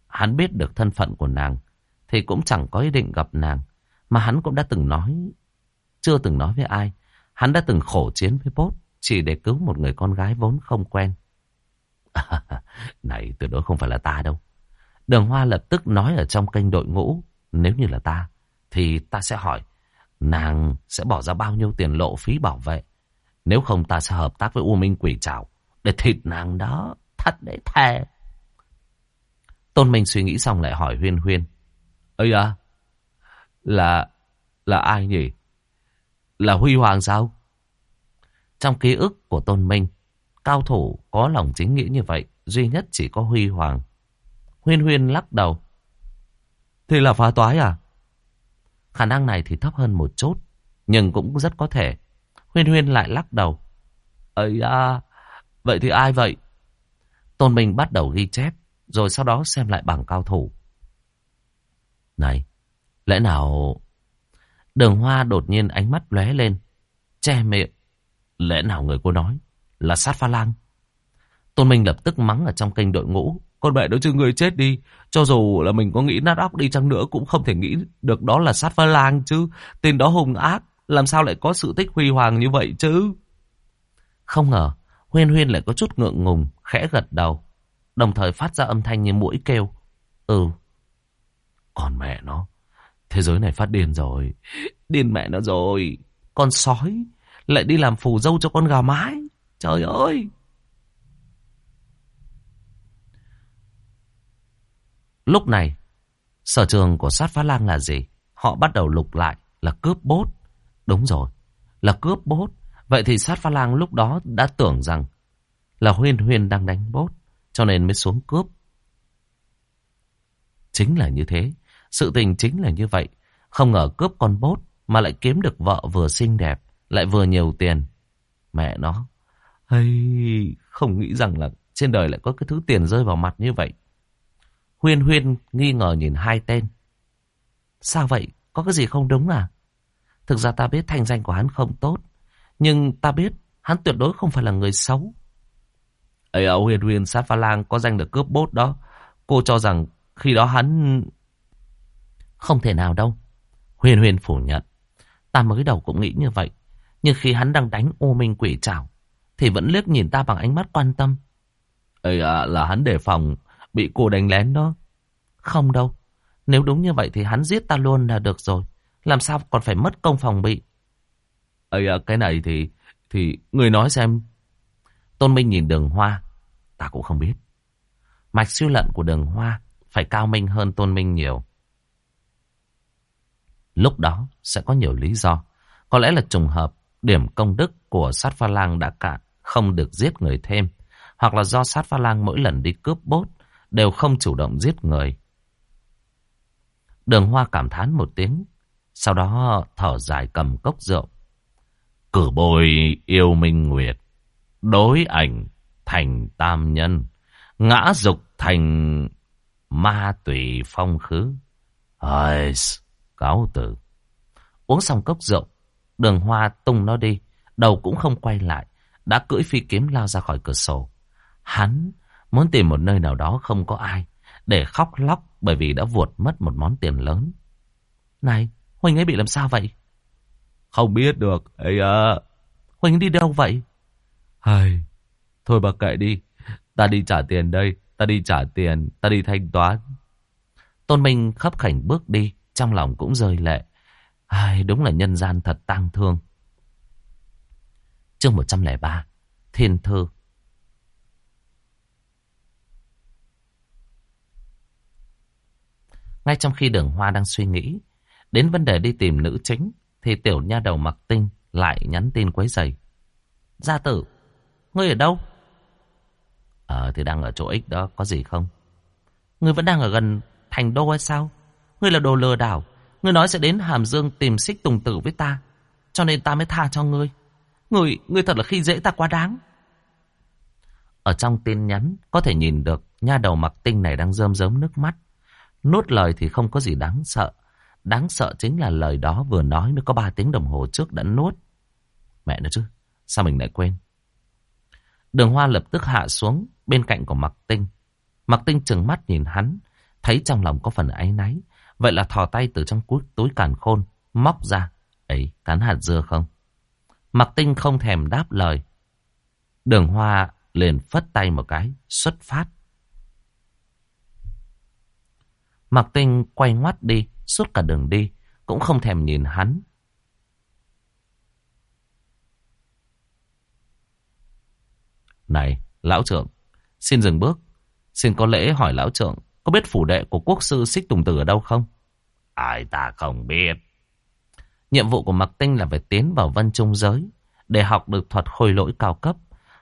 hắn biết được thân phận của nàng, thì cũng chẳng có ý định gặp nàng. Mà hắn cũng đã từng nói, chưa từng nói với ai. Hắn đã từng khổ chiến với bốt, chỉ để cứu một người con gái vốn không quen. <laughs> này, tuyệt đối không phải là ta đâu. Đường Hoa lập tức nói ở trong kênh đội ngũ, nếu như là ta, thì ta sẽ hỏi, nàng sẽ bỏ ra bao nhiêu tiền lộ phí bảo vệ. Nếu không ta sẽ hợp tác với U Minh Quỷ Trảo để thịt nàng đó, thật để thề. Tôn Minh suy nghĩ xong lại hỏi Huyên Huyên. Ây à, là, là ai nhỉ? Là Huy Hoàng sao? Trong ký ức của Tôn Minh, cao thủ có lòng chính nghĩa như vậy, duy nhất chỉ có Huy Hoàng. Huyên Huyên lắc đầu. Thì là phá toái à? Khả năng này thì thấp hơn một chút, nhưng cũng rất có thể. Huyên Huyên lại lắc đầu. Ây à, vậy thì ai vậy? Tôn Minh bắt đầu ghi chép rồi sau đó xem lại bảng cao thủ. Này, lẽ nào... Đường hoa đột nhiên ánh mắt lóe lên, che miệng. Lẽ nào người cô nói là sát pha lang? Tôn Minh lập tức mắng ở trong kênh đội ngũ. Con mẹ đó chứ người chết đi. Cho dù là mình có nghĩ nát óc đi chăng nữa cũng không thể nghĩ được đó là sát pha lang chứ. Tên đó hùng ác. Làm sao lại có sự tích huy hoàng như vậy chứ? Không ngờ, Huyên Huyên lại có chút ngượng ngùng, khẽ gật đầu đồng thời phát ra âm thanh như mũi kêu. Ừ. Còn mẹ nó, thế giới này phát điên rồi. Điên mẹ nó rồi. Con sói lại đi làm phù dâu cho con gà mái. Trời ơi! Lúc này, sở trường của sát phá lang là gì? Họ bắt đầu lục lại là cướp bốt. Đúng rồi, là cướp bốt. Vậy thì sát phá lang lúc đó đã tưởng rằng là Huyên Huyên đang đánh bốt cho nên mới xuống cướp. Chính là như thế, sự tình chính là như vậy. Không ngờ cướp con bốt mà lại kiếm được vợ vừa xinh đẹp, lại vừa nhiều tiền. Mẹ nó, hay không nghĩ rằng là trên đời lại có cái thứ tiền rơi vào mặt như vậy. Huyên Huyên nghi ngờ nhìn hai tên. Sao vậy? Có cái gì không đúng à? Thực ra ta biết thanh danh của hắn không tốt. Nhưng ta biết hắn tuyệt đối không phải là người xấu ấy ấu Huyên Huyên sát pha lang có danh được cướp bốt đó. Cô cho rằng khi đó hắn... Không thể nào đâu. Huyền Huyền phủ nhận. Ta mới đầu cũng nghĩ như vậy. Nhưng khi hắn đang đánh ô minh quỷ trào, thì vẫn liếc nhìn ta bằng ánh mắt quan tâm. Ấy à, là hắn đề phòng bị cô đánh lén đó. Không đâu. Nếu đúng như vậy thì hắn giết ta luôn là được rồi. Làm sao còn phải mất công phòng bị. Ấy à, cái này thì... Thì người nói xem. Tôn Minh nhìn đường hoa. Ta cũng không biết. Mạch suy lận của đường hoa phải cao minh hơn Tôn Minh nhiều. Lúc đó sẽ có nhiều lý do. Có lẽ là trùng hợp, điểm công đức của sát pha lang đã cạn, không được giết người thêm. Hoặc là do sát pha lang mỗi lần đi cướp bốt, đều không chủ động giết người. Đường hoa cảm thán một tiếng, sau đó thở dài cầm cốc rượu. Cử bồi yêu minh nguyệt, đối ảnh thành tam nhân, ngã dục thành ma tùy phong khứ. Ây, cáo tử. Uống xong cốc rượu, đường hoa tung nó đi, đầu cũng không quay lại, đã cưỡi phi kiếm lao ra khỏi cửa sổ. Hắn muốn tìm một nơi nào đó không có ai, để khóc lóc bởi vì đã vuột mất một món tiền lớn. Này, Huỳnh ấy bị làm sao vậy? Không biết được, ấy à. Huỳnh đi đâu vậy? Ai, thôi bà kệ đi, ta đi trả tiền đây, ta đi trả tiền, ta đi thanh toán. Tôn Minh khấp khảnh bước đi, trong lòng cũng rơi lệ. Ai, đúng là nhân gian thật tang thương. Chương 103 Thiên Thư Ngay trong khi đường hoa đang suy nghĩ Đến vấn đề đi tìm nữ chính Thì tiểu nha đầu mặc tinh Lại nhắn tin quấy giày Gia tử Ngươi ở đâu? Ờ thì đang ở chỗ X đó Có gì không? Ngươi vẫn đang ở gần thành đô hay sao? Ngươi là đồ lừa đảo. Ngươi nói sẽ đến Hàm Dương tìm xích tùng tử với ta Cho nên ta mới tha cho ngươi. Ngươi, ngươi thật là khi dễ ta quá đáng. Ở trong tin nhắn Có thể nhìn được Nha đầu mặc tinh này đang rơm rớm nước mắt. Nuốt lời thì không có gì đáng sợ. Đáng sợ chính là lời đó vừa nói mới có ba tiếng đồng hồ trước đã nuốt. Mẹ nó chứ, sao mình lại quên? Đường Hoa lập tức hạ xuống bên cạnh của Mặc Tinh. Mặc Tinh trừng mắt nhìn hắn, thấy trong lòng có phần áy náy. Vậy là thò tay từ trong cút túi càn khôn, móc ra. Ấy, cắn hạt dưa không? Mặc Tinh không thèm đáp lời. Đường Hoa liền phất tay một cái, xuất phát. Mặc Tinh quay ngoắt đi, suốt cả đường đi, cũng không thèm nhìn hắn. Này, lão trưởng, xin dừng bước. Xin có lễ hỏi lão trưởng, có biết phủ đệ của quốc sư Xích Tùng Tử ở đâu không? Ai ta không biết. Nhiệm vụ của Mạc Tinh là phải tiến vào vân trung giới để học được thuật khôi lỗi cao cấp.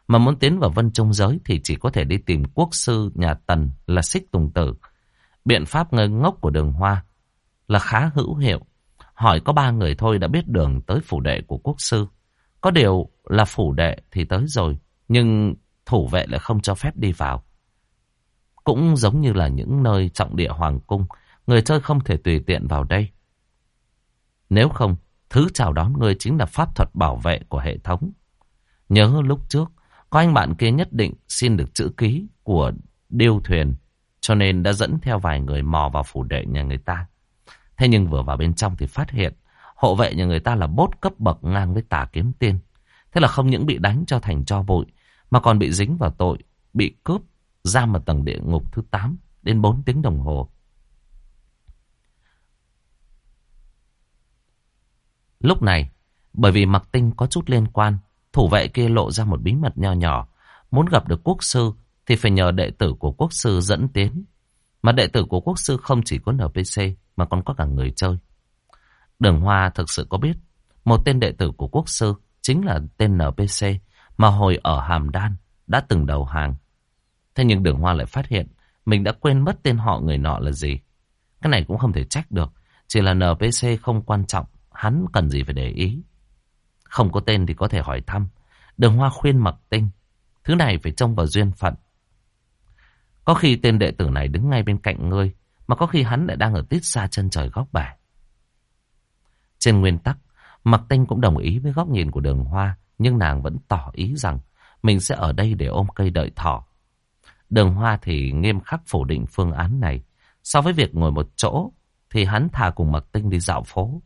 Mà muốn tiến vào vân trung giới thì chỉ có thể đi tìm quốc sư nhà Tần là Xích Tùng Tử. Biện pháp ngây ngốc của đường hoa là khá hữu hiệu. Hỏi có ba người thôi đã biết đường tới phủ đệ của quốc sư. Có điều là phủ đệ thì tới rồi, nhưng thủ vệ lại không cho phép đi vào. Cũng giống như là những nơi trọng địa hoàng cung, người chơi không thể tùy tiện vào đây. Nếu không, thứ chào đón người chính là pháp thuật bảo vệ của hệ thống. Nhớ lúc trước, có anh bạn kia nhất định xin được chữ ký của điêu thuyền, cho nên đã dẫn theo vài người mò vào phủ đệ nhà người ta. Thế nhưng vừa vào bên trong thì phát hiện hộ vệ nhà người ta là bốt cấp bậc ngang với tà kiếm tiên. Thế là không những bị đánh cho thành cho bụi mà còn bị dính vào tội bị cướp giam ở tầng địa ngục thứ 8 đến 4 tiếng đồng hồ. Lúc này, bởi vì mặc tinh có chút liên quan, thủ vệ kia lộ ra một bí mật nho nhỏ. Muốn gặp được quốc sư thì phải nhờ đệ tử của quốc sư dẫn tiến. Mà đệ tử của quốc sư không chỉ có NPC mà còn có cả người chơi. Đường Hoa thực sự có biết một tên đệ tử của quốc sư chính là tên NPC mà hồi ở Hàm Đan đã từng đầu hàng. Thế nhưng Đường Hoa lại phát hiện mình đã quên mất tên họ người nọ là gì. Cái này cũng không thể trách được. Chỉ là NPC không quan trọng, hắn cần gì phải để ý. Không có tên thì có thể hỏi thăm. Đường Hoa khuyên mặc tinh. Thứ này phải trông vào duyên phận. Có khi tên đệ tử này đứng ngay bên cạnh ngươi, mà có khi hắn lại đang ở tít xa chân trời góc bể. Trên nguyên tắc, Mạc Tinh cũng đồng ý với góc nhìn của đường hoa, nhưng nàng vẫn tỏ ý rằng mình sẽ ở đây để ôm cây đợi thỏ. Đường hoa thì nghiêm khắc phủ định phương án này. So với việc ngồi một chỗ, thì hắn thà cùng Mạc Tinh đi dạo phố.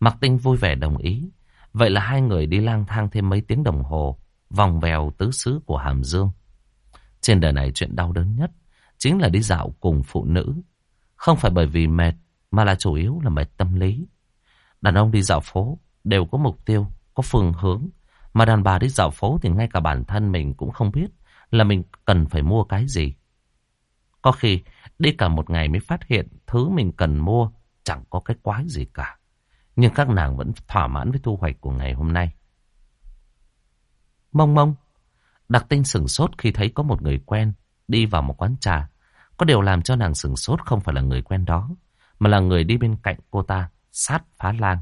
Mạc Tinh vui vẻ đồng ý. Vậy là hai người đi lang thang thêm mấy tiếng đồng hồ, vòng vèo tứ xứ của Hàm Dương. Trên đời này chuyện đau đớn nhất chính là đi dạo cùng phụ nữ. Không phải bởi vì mệt, mà là chủ yếu là mệt tâm lý. Đàn ông đi dạo phố đều có mục tiêu, có phương hướng. Mà đàn bà đi dạo phố thì ngay cả bản thân mình cũng không biết là mình cần phải mua cái gì. Có khi đi cả một ngày mới phát hiện thứ mình cần mua chẳng có cái quái gì cả. Nhưng các nàng vẫn thỏa mãn với thu hoạch của ngày hôm nay. Mông mông. Đặc tinh sửng sốt khi thấy có một người quen đi vào một quán trà. Có điều làm cho nàng sửng sốt không phải là người quen đó, mà là người đi bên cạnh cô ta, sát phá lang.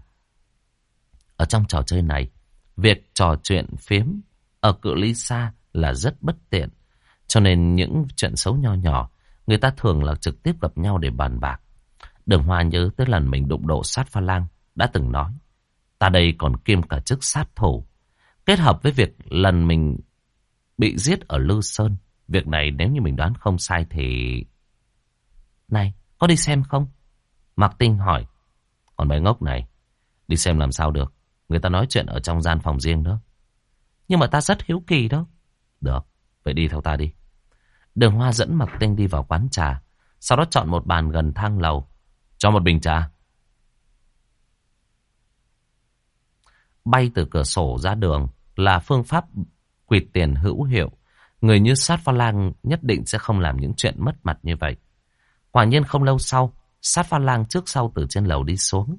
Ở trong trò chơi này, việc trò chuyện phiếm ở cự ly xa là rất bất tiện. Cho nên những chuyện xấu nho nhỏ, người ta thường là trực tiếp gặp nhau để bàn bạc. Đường Hoa nhớ tới lần mình đụng độ sát pha lang, đã từng nói. Ta đây còn kiêm cả chức sát thủ. Kết hợp với việc lần mình bị giết ở Lư Sơn. Việc này nếu như mình đoán không sai thì... Này, có đi xem không? Mạc Tinh hỏi. Còn bé ngốc này, đi xem làm sao được. Người ta nói chuyện ở trong gian phòng riêng đó. Nhưng mà ta rất hiếu kỳ đó. Được, vậy đi theo ta đi. Đường Hoa dẫn Mạc Tinh đi vào quán trà. Sau đó chọn một bàn gần thang lầu. Cho một bình trà. Bay từ cửa sổ ra đường là phương pháp quỵt tiền hữu hiệu. Người như sát pha lang nhất định sẽ không làm những chuyện mất mặt như vậy. Quả nhiên không lâu sau, sát pha lang trước sau từ trên lầu đi xuống.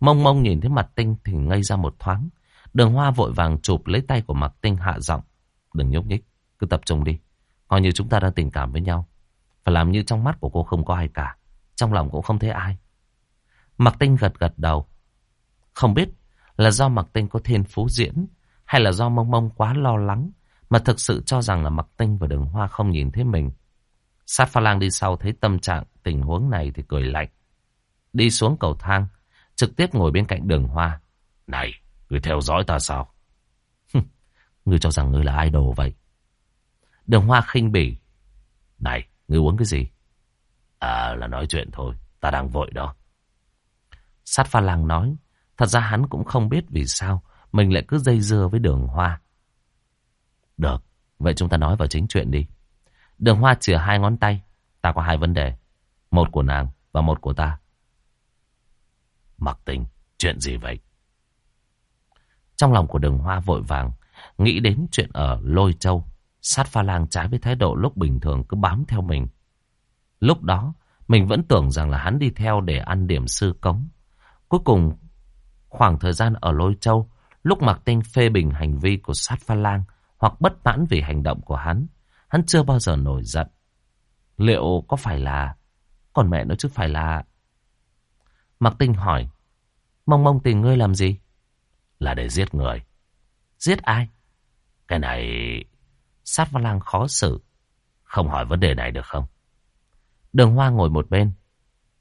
Mông mông nhìn thấy mặt tinh thì ngây ra một thoáng. Đường hoa vội vàng chụp lấy tay của mặt tinh hạ giọng. Đừng nhúc nhích, cứ tập trung đi. Coi như chúng ta đang tình cảm với nhau. Phải làm như trong mắt của cô không có ai cả. Trong lòng cũng không thấy ai. Mặc tinh gật gật đầu. Không biết là do Mặc tinh có thiên phú diễn hay là do mông mông quá lo lắng mà thực sự cho rằng là Mặc tinh và đường hoa không nhìn thấy mình. Sát pha lang đi sau thấy tâm trạng tình huống này thì cười lạnh. Đi xuống cầu thang, trực tiếp ngồi bên cạnh đường hoa. Này, người theo dõi ta sao? người cho rằng người là idol vậy. Đường hoa khinh bỉ. Này, người uống cái gì? À, là nói chuyện thôi, ta đang vội đó. Sát pha lang nói, thật ra hắn cũng không biết vì sao mình lại cứ dây dưa với đường hoa. Được, vậy chúng ta nói vào chính chuyện đi. Đường hoa chìa hai ngón tay. Ta có hai vấn đề. Một của nàng và một của ta. Mặc tình, chuyện gì vậy? Trong lòng của đường hoa vội vàng, nghĩ đến chuyện ở Lôi Châu. Sát pha lang trái với thái độ lúc bình thường cứ bám theo mình. Lúc đó, mình vẫn tưởng rằng là hắn đi theo để ăn điểm sư cống. Cuối cùng, khoảng thời gian ở Lôi Châu, lúc Mạc Tinh phê bình hành vi của sát pha lang hoặc bất mãn vì hành động của hắn, hắn chưa bao giờ nổi giận. Liệu có phải là... Còn mẹ nó chứ phải là... Mạc Tinh hỏi, mong mông tìm ngươi làm gì? Là để giết người. Giết ai? Cái này... Sát văn lang khó xử. Không hỏi vấn đề này được không? Đường Hoa ngồi một bên.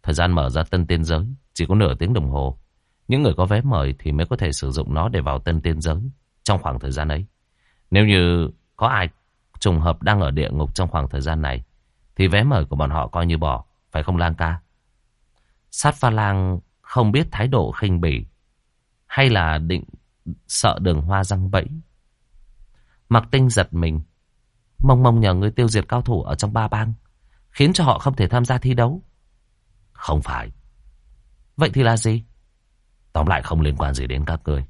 Thời gian mở ra tân tiên giới chỉ có nửa tiếng đồng hồ. Những người có vé mời thì mới có thể sử dụng nó để vào tân tiên giới trong khoảng thời gian ấy. Nếu như có ai trùng hợp đang ở địa ngục trong khoảng thời gian này thì vé mời của bọn họ coi như bỏ, phải không Lang ca? Sát pha lang không biết thái độ khinh bỉ hay là định sợ đường hoa răng bẫy. Mặc tinh giật mình, mong mong nhờ người tiêu diệt cao thủ ở trong ba bang, khiến cho họ không thể tham gia thi đấu. Không phải. Vậy thì là gì? Tóm lại không liên quan gì đến các người.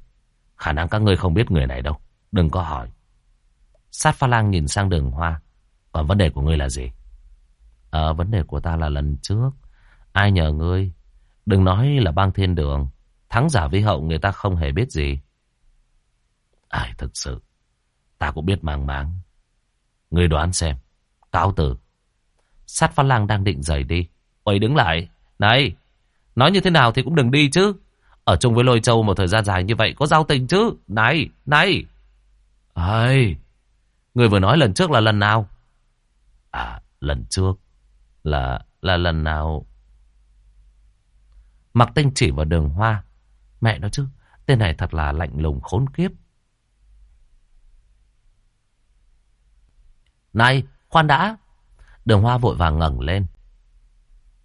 Khả năng các ngươi không biết người này đâu. Đừng có hỏi. Sát pha lang nhìn sang đường hoa. Còn vấn đề của ngươi là gì? Ờ, vấn đề của ta là lần trước. Ai nhờ ngươi? Đừng nói là bang thiên đường. Thắng giả vi hậu người ta không hề biết gì. Ai thực sự. Ta cũng biết mang máng. Ngươi đoán xem. Cáo tử. Sát pha lang đang định rời đi. Ôi đứng lại. Này. Nói như thế nào thì cũng đừng đi chứ. Ở chung với lôi châu một thời gian dài như vậy có giao tình chứ. Này. Này. Ây. Người vừa nói lần trước là lần nào? À, lần trước là là lần nào? Mặc tinh chỉ vào đường hoa. Mẹ nó chứ, tên này thật là lạnh lùng khốn kiếp. Này, khoan đã. Đường hoa vội vàng ngẩng lên.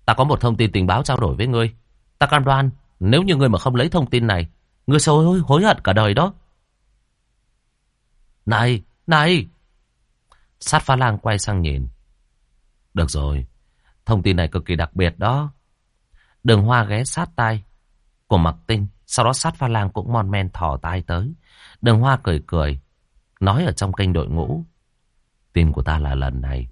Ta có một thông tin tình báo trao đổi với ngươi. Ta cam đoan, nếu như ngươi mà không lấy thông tin này, ngươi sẽ hối, hối hận cả đời đó. Này, này! Sát phá lang quay sang nhìn. Được rồi, thông tin này cực kỳ đặc biệt đó. Đường hoa ghé sát tai của mặc tinh. Sau đó sát pha lang cũng mon men thò tai tới. Đường hoa cười cười. Nói ở trong kênh đội ngũ. Tin của ta là lần này.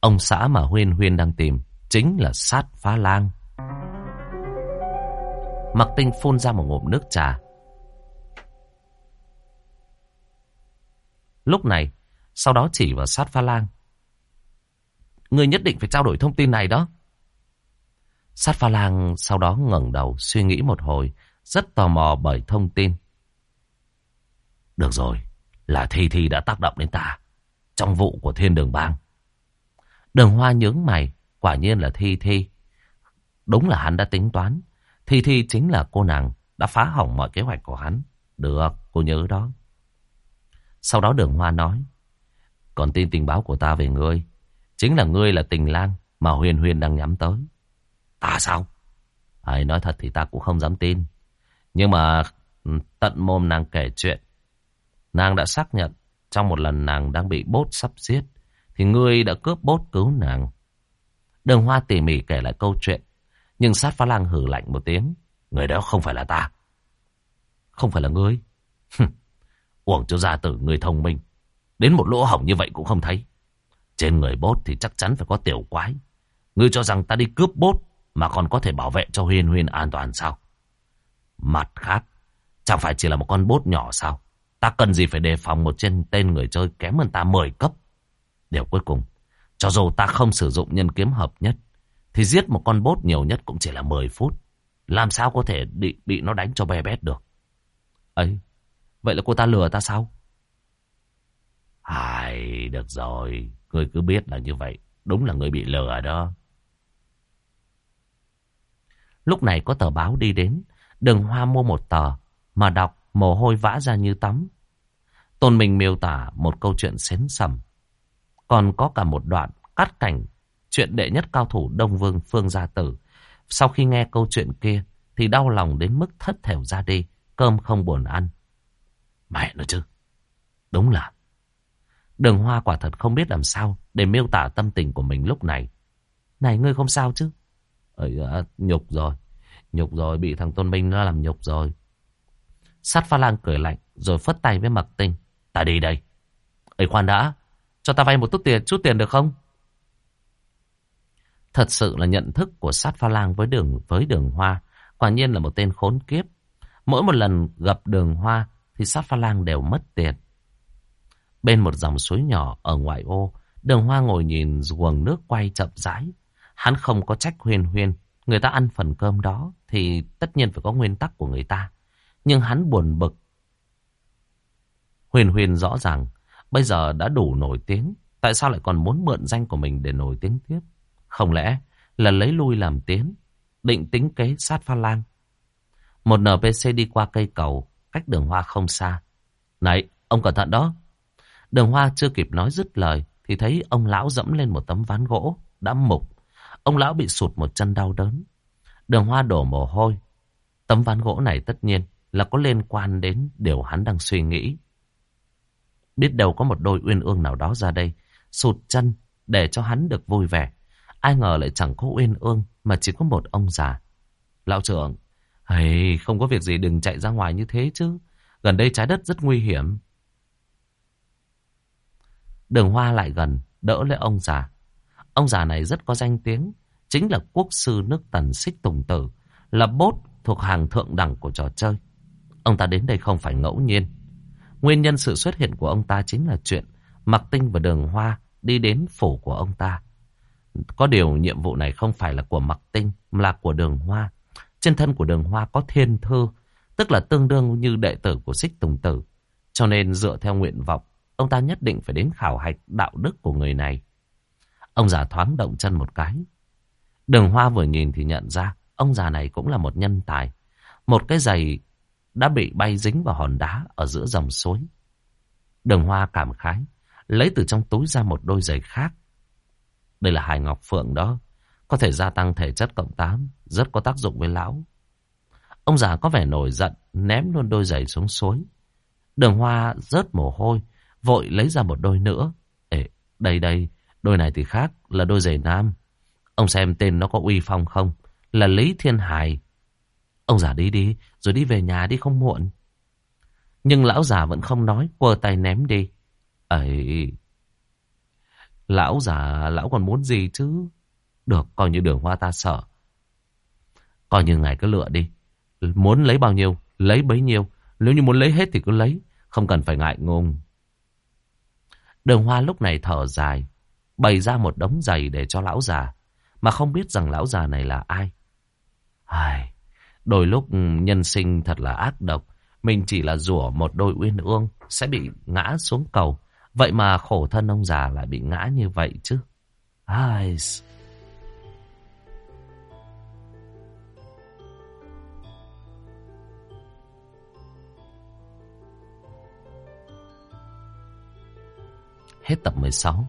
Ông xã mà Huyên Huyên đang tìm. Chính là sát phá lang. Mặc tinh phun ra một ngụm nước trà. Lúc này, sau đó chỉ vào sát pha lang. Người nhất định phải trao đổi thông tin này đó. Sát pha lang sau đó ngẩng đầu suy nghĩ một hồi, rất tò mò bởi thông tin. Được rồi, là Thi Thi đã tác động đến ta trong vụ của thiên đường bang. Đường hoa nhướng mày, quả nhiên là Thi Thi. Đúng là hắn đã tính toán. Thi Thi chính là cô nàng đã phá hỏng mọi kế hoạch của hắn. Được, cô nhớ đó. Sau đó đường hoa nói. Còn tin tình báo của ta về ngươi. Chính là ngươi là tình lang mà Huyền Huyền đang nhắm tới à sao? Ai nói thật thì ta cũng không dám tin. Nhưng mà ừ, tận mồm nàng kể chuyện. Nàng đã xác nhận trong một lần nàng đang bị bốt sắp giết. Thì ngươi đã cướp bốt cứu nàng. Đường Hoa tỉ mỉ kể lại câu chuyện. Nhưng sát phá lang hử lạnh một tiếng. Người đó không phải là ta. Không phải là ngươi. Uổng cho gia tử người thông minh. Đến một lỗ hỏng như vậy cũng không thấy. Trên người bốt thì chắc chắn phải có tiểu quái. Ngươi cho rằng ta đi cướp bốt mà còn có thể bảo vệ cho Huyên Huyên an toàn sao? Mặt khác, chẳng phải chỉ là một con bốt nhỏ sao? Ta cần gì phải đề phòng một trên tên người chơi kém hơn ta 10 cấp? Điều cuối cùng, cho dù ta không sử dụng nhân kiếm hợp nhất, thì giết một con bốt nhiều nhất cũng chỉ là 10 phút. Làm sao có thể bị, bị nó đánh cho bè bét được? ấy vậy là cô ta lừa ta sao? Ai, được rồi, ngươi cứ biết là như vậy. Đúng là người bị lừa đó. Lúc này có tờ báo đi đến. Đường Hoa mua một tờ mà đọc mồ hôi vã ra như tắm. Tôn Minh miêu tả một câu chuyện xến sầm. Còn có cả một đoạn cắt cảnh chuyện đệ nhất cao thủ Đông Vương Phương Gia Tử. Sau khi nghe câu chuyện kia thì đau lòng đến mức thất thểu ra đi, cơm không buồn ăn. Mẹ nói chứ, đúng là. Đường Hoa quả thật không biết làm sao để miêu tả tâm tình của mình lúc này. Này ngươi không sao chứ? Ấy, à, nhục rồi. Nhục rồi, bị thằng Tôn Minh nó làm nhục rồi. Sát pha lang cười lạnh, rồi phất tay với mặc tinh. Ta đi đây. Ấy khoan đã, cho ta vay một chút tiền, chút tiền được không? Thật sự là nhận thức của sát pha lang với đường với đường hoa. Quả nhiên là một tên khốn kiếp. Mỗi một lần gặp đường hoa thì sát pha lang đều mất tiền. Bên một dòng suối nhỏ ở ngoại ô, đường hoa ngồi nhìn guồng nước quay chậm rãi. Hắn không có trách huyên huyên. Người ta ăn phần cơm đó thì tất nhiên phải có nguyên tắc của người ta. Nhưng hắn buồn bực. Huyền huyền rõ ràng bây giờ đã đủ nổi tiếng. Tại sao lại còn muốn mượn danh của mình để nổi tiếng tiếp? Không lẽ là lấy lui làm tiến? Định tính kế sát pha lang. Một NPC đi qua cây cầu, cách đường hoa không xa. Này, ông cẩn thận đó. Đường hoa chưa kịp nói dứt lời, thì thấy ông lão dẫm lên một tấm ván gỗ, đã mục. Ông lão bị sụt một chân đau đớn. Đường hoa đổ mồ hôi. Tấm ván gỗ này tất nhiên là có liên quan đến điều hắn đang suy nghĩ. Biết đâu có một đôi uyên ương nào đó ra đây, sụt chân để cho hắn được vui vẻ. Ai ngờ lại chẳng có uyên ương mà chỉ có một ông già. Lão trưởng, hay không có việc gì đừng chạy ra ngoài như thế chứ. Gần đây trái đất rất nguy hiểm. Đường hoa lại gần, đỡ lấy ông già. Ông già này rất có danh tiếng, chính là quốc sư nước tần xích tùng tử, là bốt thuộc hàng thượng đẳng của trò chơi. Ông ta đến đây không phải ngẫu nhiên. Nguyên nhân sự xuất hiện của ông ta chính là chuyện Mặc Tinh và Đường Hoa đi đến phủ của ông ta. Có điều nhiệm vụ này không phải là của Mặc Tinh, mà là của Đường Hoa. Trên thân của Đường Hoa có thiên thư, tức là tương đương như đệ tử của Xích Tùng Tử. Cho nên dựa theo nguyện vọng, ông ta nhất định phải đến khảo hạch đạo đức của người này. Ông già thoáng động chân một cái. Đường hoa vừa nhìn thì nhận ra ông già này cũng là một nhân tài. Một cái giày đã bị bay dính vào hòn đá ở giữa dòng suối. Đường hoa cảm khái, lấy từ trong túi ra một đôi giày khác. Đây là hải ngọc phượng đó, có thể gia tăng thể chất cộng 8, rất có tác dụng với lão. Ông già có vẻ nổi giận, ném luôn đôi giày xuống suối. Đường hoa rớt mồ hôi, vội lấy ra một đôi nữa. Ê, đây đây, đôi này thì khác, là đôi giày nam. Ông xem tên nó có uy phong không? Là Lý Thiên Hải. Ông già đi đi, rồi đi về nhà đi không muộn. Nhưng lão già vẫn không nói, quơ tay ném đi. Ấy... Lão già, lão còn muốn gì chứ? Được, coi như đường hoa ta sợ. Coi như ngài cứ lựa đi. Muốn lấy bao nhiêu, lấy bấy nhiêu. Nếu như muốn lấy hết thì cứ lấy, không cần phải ngại ngùng. Đường hoa lúc này thở dài, bày ra một đống giày để cho lão già, mà không biết rằng lão già này là ai. Ai, đôi lúc nhân sinh thật là ác độc, mình chỉ là rủa một đôi uyên ương sẽ bị ngã xuống cầu. Vậy mà khổ thân ông già lại bị ngã như vậy chứ. Ai... Hết tập 16.